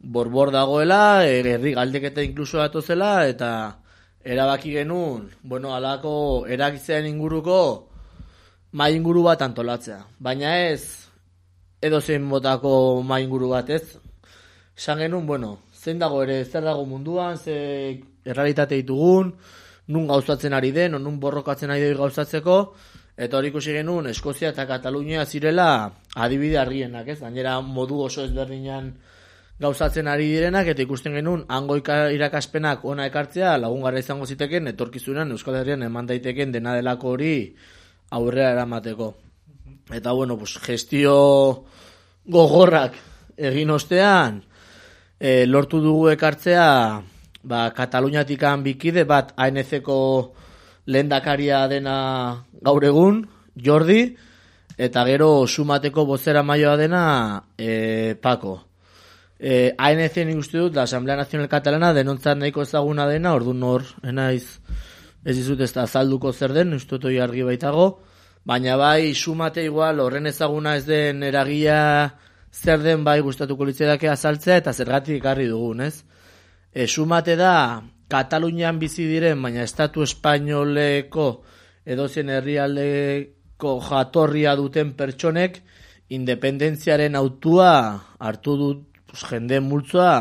borbor dagoela, herri galdeketa inkluso zela, eta erabaki genuen, bueno, alako erakitzean inguruko mai inguru bat antolatzea. Baina ez, edo zein botako mai inguru bat ez, esan genuen, bueno, zein dago ere, zer dago munduan, ze errealitate ditugun, nun gauzatzen ari den, nun borrokatzen ari den gauzatzeko, Eta hori ikusi genuen, Eskozia eta Katalunia zirela adibide argienak, ez? Gainera modu oso ezberdinan gauzatzen ari direnak, eta ikusten genuen, hango irakaspenak ona ekartzea, lagungarra izango ziteken, etorkizunan Euskal Herrian eman daiteken dena delako hori aurrera eramateko. Eta bueno, pues, gestio gogorrak egin ostean, e, lortu dugu ekartzea, ba, Kataluniatik bikide bat ANC-ko lehendakaria dena gaur egun, Jordi, eta gero sumateko bozera maioa dena e, Paco. E, ANC nik uste dut, la Asamblea Nacional Catalana denontzat nahiko ezaguna dena, ordu nor, enaiz, ez dizut ez da zalduko zer den, uste dut argi baitago, baina bai sumate igual horren ezaguna ez den eragia zer den bai gustatuko litzedake azaltzea eta zergatik ikarri dugun, ez? E, sumate da, Katalunian bizi diren, baina Estatu Espainoleko edozen herrialdeko jatorria duten pertsonek independentziaren autua hartu dut pues, jende multzoa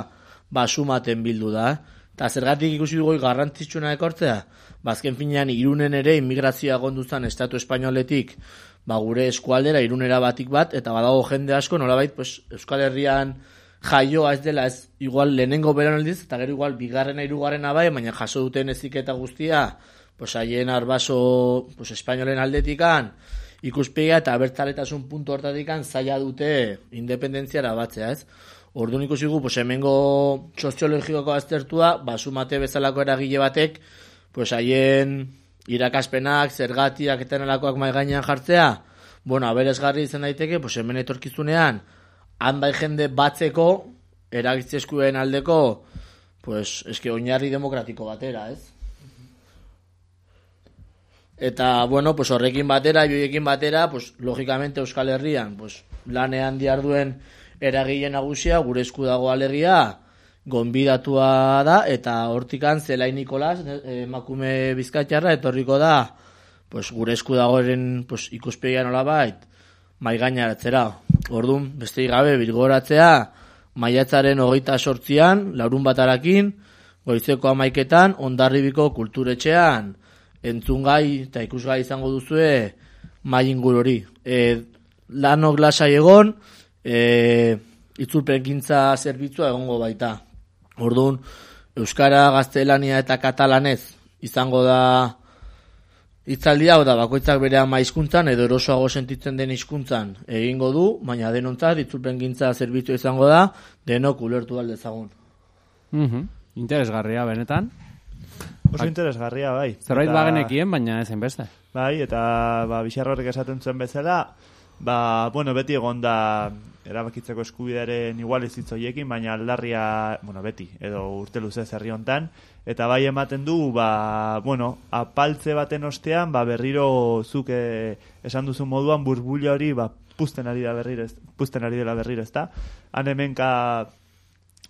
basumaten bildu da. Eta zergatik ikusi dugu garrantzitsuna ekortzea, bazken ba, finean irunen ere immigrazioa gonduzan Estatu Espainoletik ba, gure eskualdera irunera batik bat, eta badago jende asko nolabait pues, Euskal Herrian jaioa ez dela ez igual lehenengo beran aldiz, eta gero igual bigarrena irugarren abai, baina jaso duten eziketa guztia, pues haien arbaso pues, espainolen aldetikan, ikuspega eta bertaletasun puntu hortatikan zaila dute independentziara batzea, ez? Orduan ikusi gu, pues hemengo soziologikoko aztertua, basumate bezalako eragile batek, pues haien irakaspenak, zergatiak eta nalakoak mai gainean jartzea, bueno, aberezgarri izan daiteke, pues hemen etorkizunean, hanbai jende batzeko eragitzeskuen aldeko pues eske oinarri demokratiko batera, ez? Eta bueno, pues horrekin batera, joiekin batera, pues logikamente Euskal Herrian, pues lanean diarduen eragile nagusia gure esku dago alegia gonbidatua da eta hortikan Zelai Nikolas emakume Bizkaitarra etorriko da pues gure esku dagoen pues ikuspegia nolabait mai gainaratzera. Ordun, beste gabe bilgoratzea maiatzaren hogeita sortzian, laurun batarakin, goizeko amaiketan, ondarribiko kulturetxean, entzungai eta ikusgai izango duzue mai ingurori. E, lanok lasai egon, e, itzulpenkintza zerbitzua egongo baita. Orduan, Euskara, Gaztelania eta Katalanez izango da Itzaldi hau da, bakoitzak bere ama hizkuntzan edo erosoago sentitzen den hizkuntzan egingo du, baina denontzat itzulpen gintza zerbitzu izango da, denok ulertu aldezagun. Mm -hmm. Interesgarria, benetan. Oso interesgarria, bai. Zerbait eta... bagenekien, baina ezen beste. Bai, eta ba, horrek esaten zuen bezala, ba, bueno, beti egon da erabakitzeko eskubidearen igual izitzoiekin, baina aldarria, bueno, beti, edo urte luze zerri hontan, eta bai ematen du ba, bueno, apaltze baten ostean ba, berriro zuk eh, esan duzu moduan burbulia hori ba, puzten ari da berriro puzten ari dela berriro ezta? Han hemenka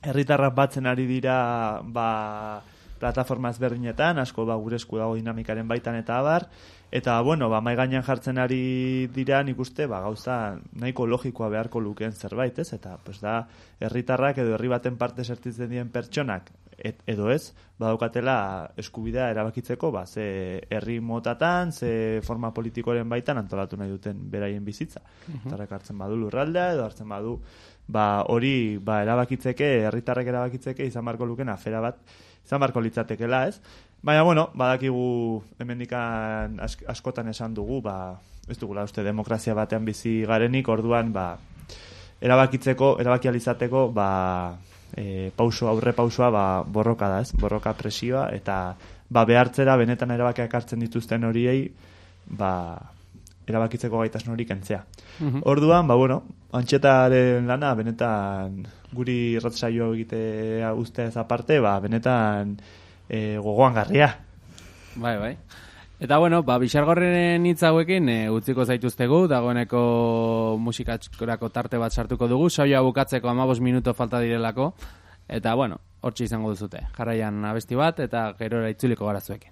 herritarrak batzen ari dira ba, plataforma ezberdinetan asko ba, gure esku dago dinamikaren baitan eta abar Eta, bueno, ba, mai gainean jartzen ari dira nik uste, ba, gauza nahiko logikoa beharko lukeen zerbait, ez? Eta, pues da, herritarrak edo herri baten parte sertitzen dien pertsonak, edo ez, badaukatela eskubidea erabakitzeko, ba, ze herri motatan, ze forma politikoren baitan antolatu nahi duten beraien bizitza. Mm -hmm. hartzen badu lurraldea, edo hartzen badu, ba, hori, ba, erabakitzeke, herritarrek erabakitzeke, izan barko luken afera bat, izan barko litzatekela, ez? Baina, bueno, badakigu hemendikan askotan esan dugu, ba, ez dugula uste demokrazia batean bizi garenik, orduan, ba, erabakitzeko, erabakializateko, ba, e, pauso, aurre pausoa ba, borroka da, ez? Borroka presioa, eta ba, behartzera benetan erabakiak hartzen dituzten horiei, ba, erabakitzeko gaitasun hori kentzea. Orduan, ba, bueno, antxetaren lana, benetan guri irratzaio egitea ustez aparte, ba, benetan e, gogoan garria. Bai, bai. Eta bueno, ba, bisargorren hitz hauekin e, utziko zaituztegu, dagoeneko musikatkorako tarte bat sartuko dugu, saioa bukatzeko amabos minuto falta direlako, eta bueno, hortxe izango duzute. Jarraian abesti bat, eta gerora itzuliko gara zuekin.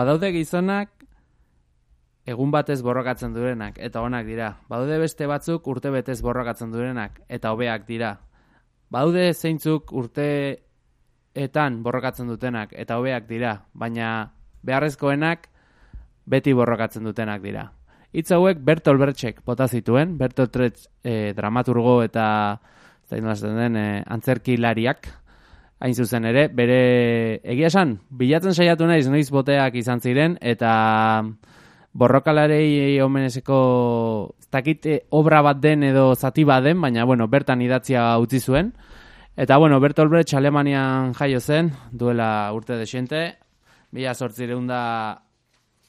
Badaude gizonak egun batez borrokatzen durenak eta onak dira. Badaude beste batzuk urte betez borrokatzen durenak eta hobeak dira. Badaude zeintzuk urteetan borrokatzen dutenak eta hobeak dira, baina beharrezkoenak beti borrokatzen dutenak dira. Hitz hauek Bertolt Brechtek bota zituen, Bertolt Brecht eh, dramaturgo eta inolaz den eh, antzerkilariak, hain zuzen ere, bere egia esan, bilatzen saiatu naiz noiz boteak izan ziren, eta borrokalarei omenezeko ez dakit eh, obra bat den edo zati bat den, baina bueno, bertan idatzia utzi zuen. Eta bueno, Bertolt Brecht Alemanian jaio zen, duela urte desente, mila sortzireun da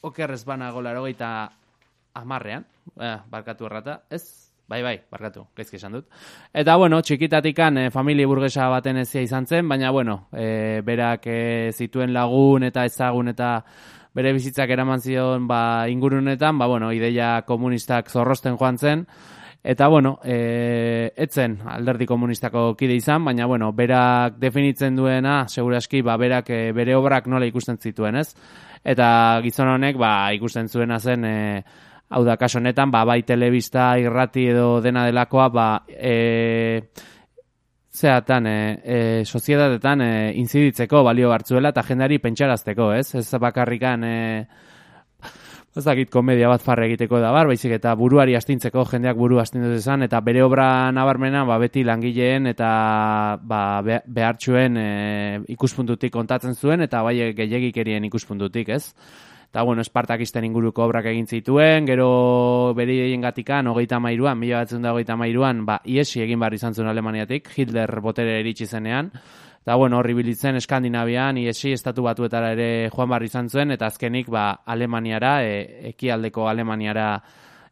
okerrez banago larogeita amarrean, eh, barkatu errata, ez? Bai, bai, barkatu, gaizki esan dut. Eta, bueno, txikitatikan e, familia burgesa baten ezia izan zen, baina, bueno, e, berak e, zituen lagun eta ezagun eta bere bizitzak eraman zion ba, ingurunetan, ba, bueno, ideia komunistak zorrosten joan zen, Eta, bueno, e, etzen alderdi komunistako kide izan, baina, bueno, berak definitzen duena, seguraski, ba, berak e, bere obrak nola ikusten zituen, ez? Eta gizon honek, ba, ikusten zuena zen, e, hau da, kaso honetan, ba, bai telebista, irrati edo dena delakoa, ba, e, zeatan, e, e, soziedadetan e, inziditzeko balio hartzuela eta jendeari pentsarazteko, ez? Ez bakarrikan, e, ez dakit komedia bat farre egiteko da bar, baizik eta buruari astintzeko jendeak buru astindu dezan, eta bere obra nabarmena ba, beti langileen eta ba, be- behartxuen e, ikuspuntutik kontatzen zuen, eta bai gehiagikerien ikuspuntutik, ez? Eta, bueno, Espartakisten inguruko obrak egin zituen, gero bere gatikan, hogeita mairuan, mila batzen da hogeita mairuan, ba, iesi egin behar izan zuen Alemaniatik, Hitler botere eritsi zenean, eta, bueno, horri bilitzen Eskandinavian, iesi, estatu batuetara ere joan behar izan zuen, eta azkenik, ba, Alemaniara, e, ekialdeko Alemaniara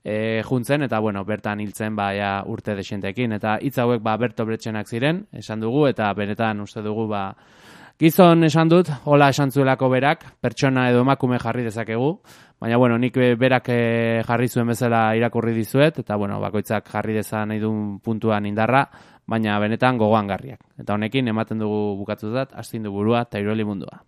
e, juntzen, eta, bueno, bertan hiltzen, ba, ja, urte desentekin, eta hitz hauek, ba, Berto Bretxenak ziren, esan dugu, eta benetan uste dugu, ba, Gizon esan dut, hola esan zuelako berak, pertsona edo emakume jarri dezakegu, baina bueno, nik berak eh, jarri zuen bezala irakurri dizuet, eta bueno, bakoitzak jarri dezan nahi duen puntuan indarra, baina benetan gogoan garriak. Eta honekin ematen dugu bukatu dut, astindu burua eta iroli mundua.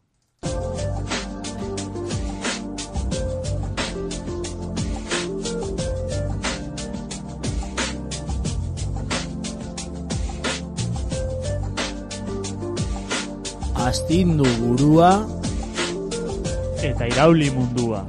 Astindu burua, Eta irauli mundua.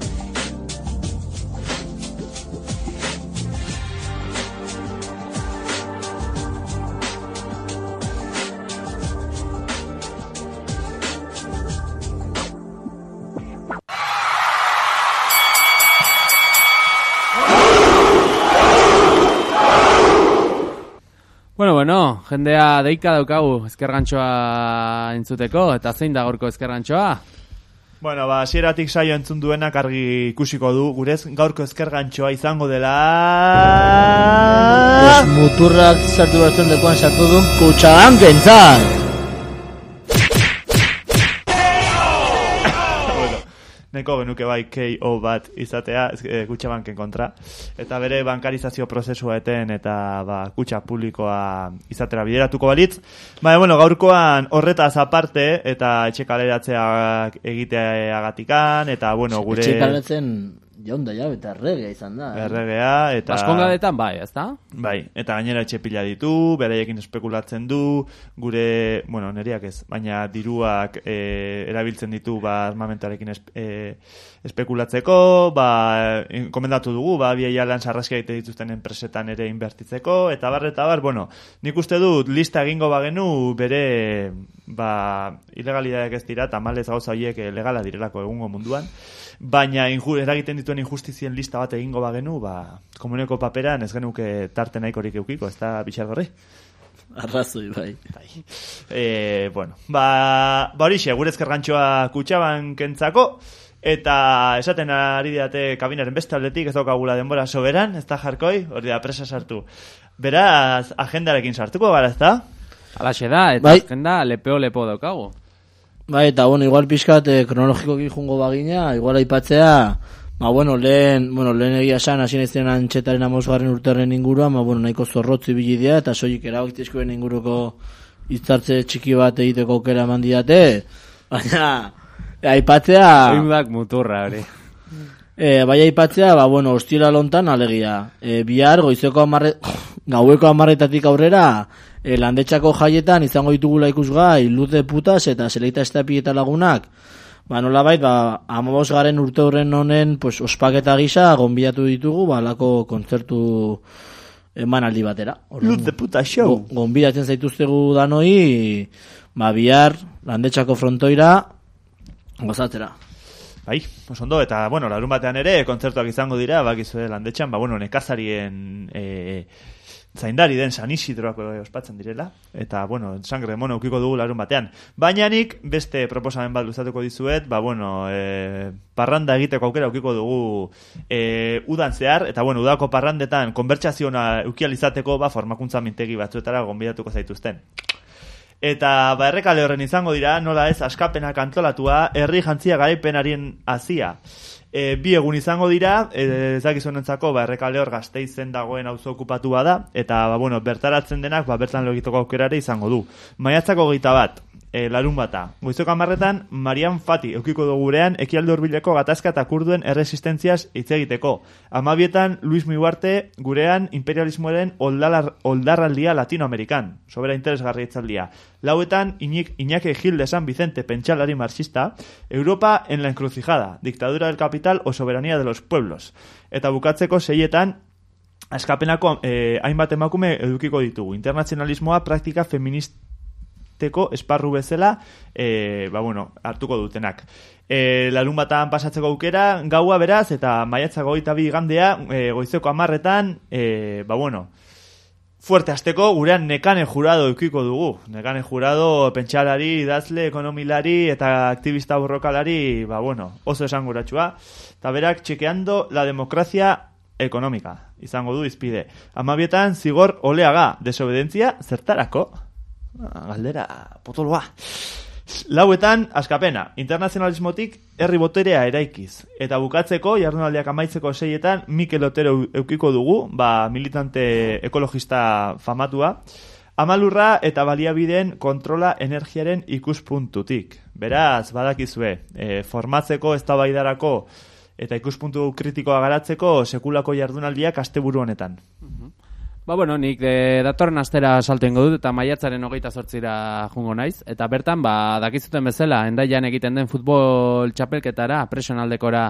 Jendea deika daukagu ezkergantxoa entzuteko, eta zein da gorko ezkergantxoa? Bueno, ba, hasieratik saio entzun duenak argi ikusiko du, gurez gaurko ezkergantxoa izango dela... pues muturrak sartu bertzen dekoan sartu duen kutsaban kentzat. Neko genuke bai KO bat izatea, eh, kutxabanken kontra. Eta bere bankarizazio prozesua eten eta ba, kutxa publikoa izatera bideratuko balitz. Baina, bueno, gaurkoan horretaz aparte eta etxe kaleratzeak egiteagatikan, eta, bueno, gure... Etxe kaletzen jaunda ja, eta erregea izan da. eh? Erregea, eta... Baskongadetan bai, ezta? Bai, eta gainera etxe pila ditu, beraiekin espekulatzen du, gure, bueno, neriak ez, baina diruak e, erabiltzen ditu ba armamentarekin es, e, espekulatzeko, ba, en- komendatu dugu, ba, biaia lan sarraskia egite dituzten enpresetan ere inbertitzeko, eta bar, eta bar, bueno, nik uste dut lista egingo bagenu bere, ba, ilegalidadeak ez dira, tamalez gauza horiek eh, legala direlako egungo munduan, baina inju, eragiten dituen injustizien lista bat egingo bagenu, ba, komuneko paperan ez genuke tarte nahikorik eukiko, ez da bitxargorri? Arrazoi, bai. E, bueno, ba, ba horixe, gure ezkergantxoa kutsaban kentzako, eta esaten ari diate kabinaren beste aldetik, ez daukagula denbora soberan, ez da jarkoi, hori da presa sartu. Beraz, agendarekin sartuko gara, ez da? Alaxe da, eta Bai. agenda lepeo lepo daukagu. Bai, eta bueno, igual pixkat eh, kronologikoki jungo bagina, igual aipatzea, ba bueno, lehen, bueno, lehen egia esan, hasi naizen antxetaren amosgarren urterren inguruan, ba bueno, nahiko zorrotzi bili eta soilik erabakitezkoen inguruko hitzartze txiki bat egiteko aukera eman didate, baina, aipatzea... Oindak muturra hori. E, bai aipatzea, ba, bueno, ostira lontan alegia. E, bihar, goizeko amarre, gaueko amarretatik aurrera, e, landetxako jaietan izango ditugula ikusgai, luze putas eta seleita estapi eta lagunak, ba, nola bait, ba, amabos garen urte horren honen, pues, ospaketa gisa, gonbiatu ditugu, ba, lako kontzertu emanaldi batera. Luz de puta show. go- gonbidatzen zaituztegu danoi, ba, bihar, landetxako frontoira, gozatzera. Bai, oso ondo, eta, bueno, larun batean ere, kontzertuak izango dira, bakizue landetxan, ba, bueno, nekazarien e, zaindari den San Isidroak eh, ospatzen direla, eta, bueno, sangre mono ukiko dugu larun batean. Baina nik beste proposamen bat luzatuko dizuet, ba, bueno, e, parranda egiteko aukera ukiko dugu e, udan zehar, eta, bueno, udako parrandetan konbertsaziona ukializateko, ba, formakuntza mintegi batzuetara gonbidatuko zaituzten. Eta ba errekale horren izango dira, nola ez askapenak antolatua, herri jantzia garaipenarien hazia. E, bi egun izango dira, e, ez dakizunentzako ba errekale hor gazteizen dagoen auzo okupatua da, eta ba, bueno, bertaratzen denak ba, bertan logitoko aukerare izango du. Maiatzako geita bat, e, larun bata. Goizoko amarretan, Marian Fati eukiko dugu gurean, ekialde hurbileko gatazka eta kurduen erresistentziaz hitz egiteko. Amabietan, Luis Miuarte gurean imperialismoaren oldalar, oldarraldia latinoamerikan. Sobera interesgarri itzaldia. Lauetan, Iñik, Iñaki Gil de San Vicente, pentsalari marxista, Europa en la encrucijada, dictadura del capital o soberanía de los pueblos. Eta bukatzeko seietan, askapenako eh, hainbat emakume edukiko ditugu. Internazionalismoa praktika feministeko esparru bezala, eh, ba bueno, hartuko dutenak. E, larun batan pasatzeko aukera, gaua beraz, eta maiatzako goita bi gandea, e, goizeko amarretan, e, ba bueno, fuerte azteko gurean nekane jurado eukiko dugu. Nekane jurado pentsalari, idazle, ekonomilari eta aktivista borrokalari, ba bueno, oso esanguratsua. Eta berak txekeando la democracia económica. Izango du izpide. Amabietan zigor oleaga, desobedentzia zertarako? Galdera, potoloa. Lauetan, askapena, internazionalismotik herri boterea eraikiz. Eta bukatzeko, jardunaldiak amaitzeko seietan, Mikel Otero eukiko dugu, ba, militante ekologista famatua, amalurra eta baliabideen kontrola energiaren ikuspuntutik. Beraz, badakizue, e, formatzeko eztabaidarako eta ikuspuntu kritikoa garatzeko sekulako jardunaldiak asteburu honetan. Ba, bueno, nik de, datorren astera salto ingo dut eta maiatzaren hogeita sortzira jungo naiz. Eta bertan, ba, dakizuten bezala, endaian egiten den futbol txapelketara, presionaldekora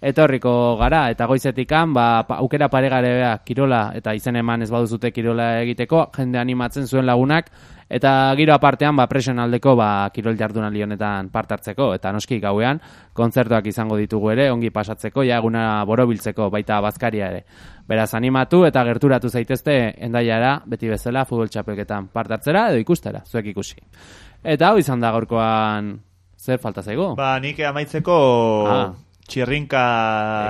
etorriko gara. Eta goizetikan, ba, aukera paregarebea kirola eta izen eman ez baduzute kirola egiteko, jende animatzen zuen lagunak. Eta giro apartean, ba, presionaldeko, ba, kirol jardunaldi honetan parte hartzeko. Eta noski gauean, kontzertuak izango ditugu ere, ongi pasatzeko, ja eguna borobiltzeko, baita bazkaria ere. Beraz, animatu eta gerturatu zaitezte endaiara, beti bezala, futbol txapelketan parte hartzera edo ikustera, zuek ikusi. Eta hau izan da gorkoan zer falta zaigu? Ba, nik amaitzeko Ah. Txirrinka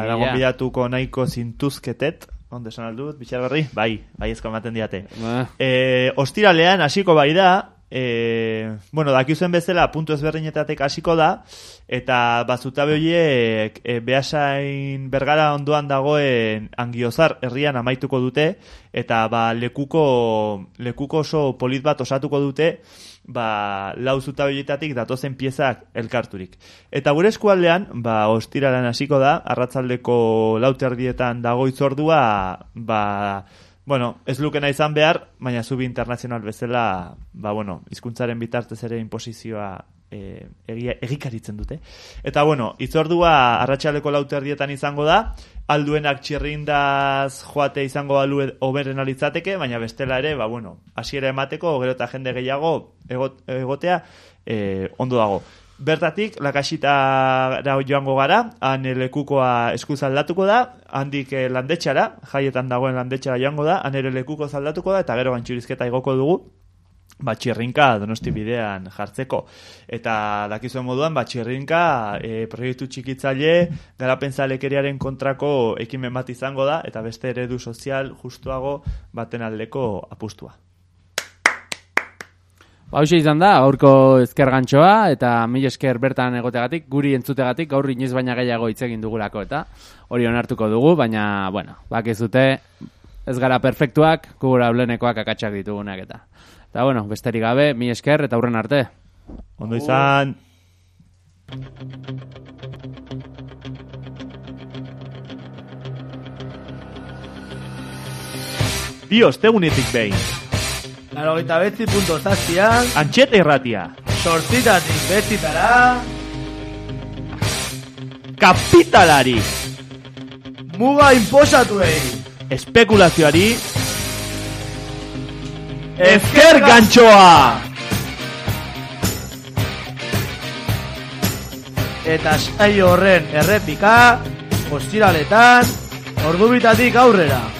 Egia. lagonbidatuko nahiko zintuzketet, onde esan aldut, bitxargarri? Bai, bai ezko ematen diate. Eh, E, ostiralean hasiko bai da, e, bueno, dakizuen bezala puntu ezberdinetatek hasiko da, eta bazutabe horiek e, behasain bergara ondoan dagoen angiozar herrian amaituko dute, eta ba, lekuko, lekuko oso polit bat osatuko dute, ba, lau zutabe horietatik datozen piezak elkarturik. Eta gure eskualdean, ba, ostiralan hasiko da, arratzaldeko lauterdietan dago itzordua, ba, bueno, ez lukena izan behar, baina zubi internazional bezala, ba, bueno, hizkuntzaren bitartez ere imposizioa e, egikaritzen dute. Eta, bueno, itzordua arratsaleko lauterdietan izango da, alduenak txirrindaz joate izango balu hoberen alitzateke, baina bestela ere, ba, bueno, hasiera emateko, gero eta jende gehiago egot, egotea, e, ondo dago. Bertatik, lakasitara joango gara, han lekukoa eskuz aldatuko da, handik eh, landetxara, jaietan dagoen landetxara joango da, han lekuko zaldatuko da, eta gero gantxurizketa igoko dugu, batxirrinka donosti bidean jartzeko. Eta dakizuen moduan, batxirrinka e, proiektu txikitzaile garapentzalekeriaren kontrako ekimen bat izango da, eta beste eredu sozial justuago baten aldeko apustua. Ba, izan da, gaurko ezker gantxoa, eta mil esker bertan egotegatik, guri entzutegatik, gaur inoiz baina gehiago hitz egin dugulako, eta hori onartuko dugu, baina, bueno, bakizute, ez gara perfektuak, kugura blenekoak akatsak ditugunak eta. Eta, bueno, besterik gabe, mil esker, eta hurren arte. Ondo izan... Bi ostegunetik behin, Laro gita betzi punto zazpian, antxeta irratia, sortzitatik betzitara, kapitalari, muga inposatuei, espekulazioari, ezker gantxoa! eta saio horren errepika, ostiraletan, ordubitatik aurrera.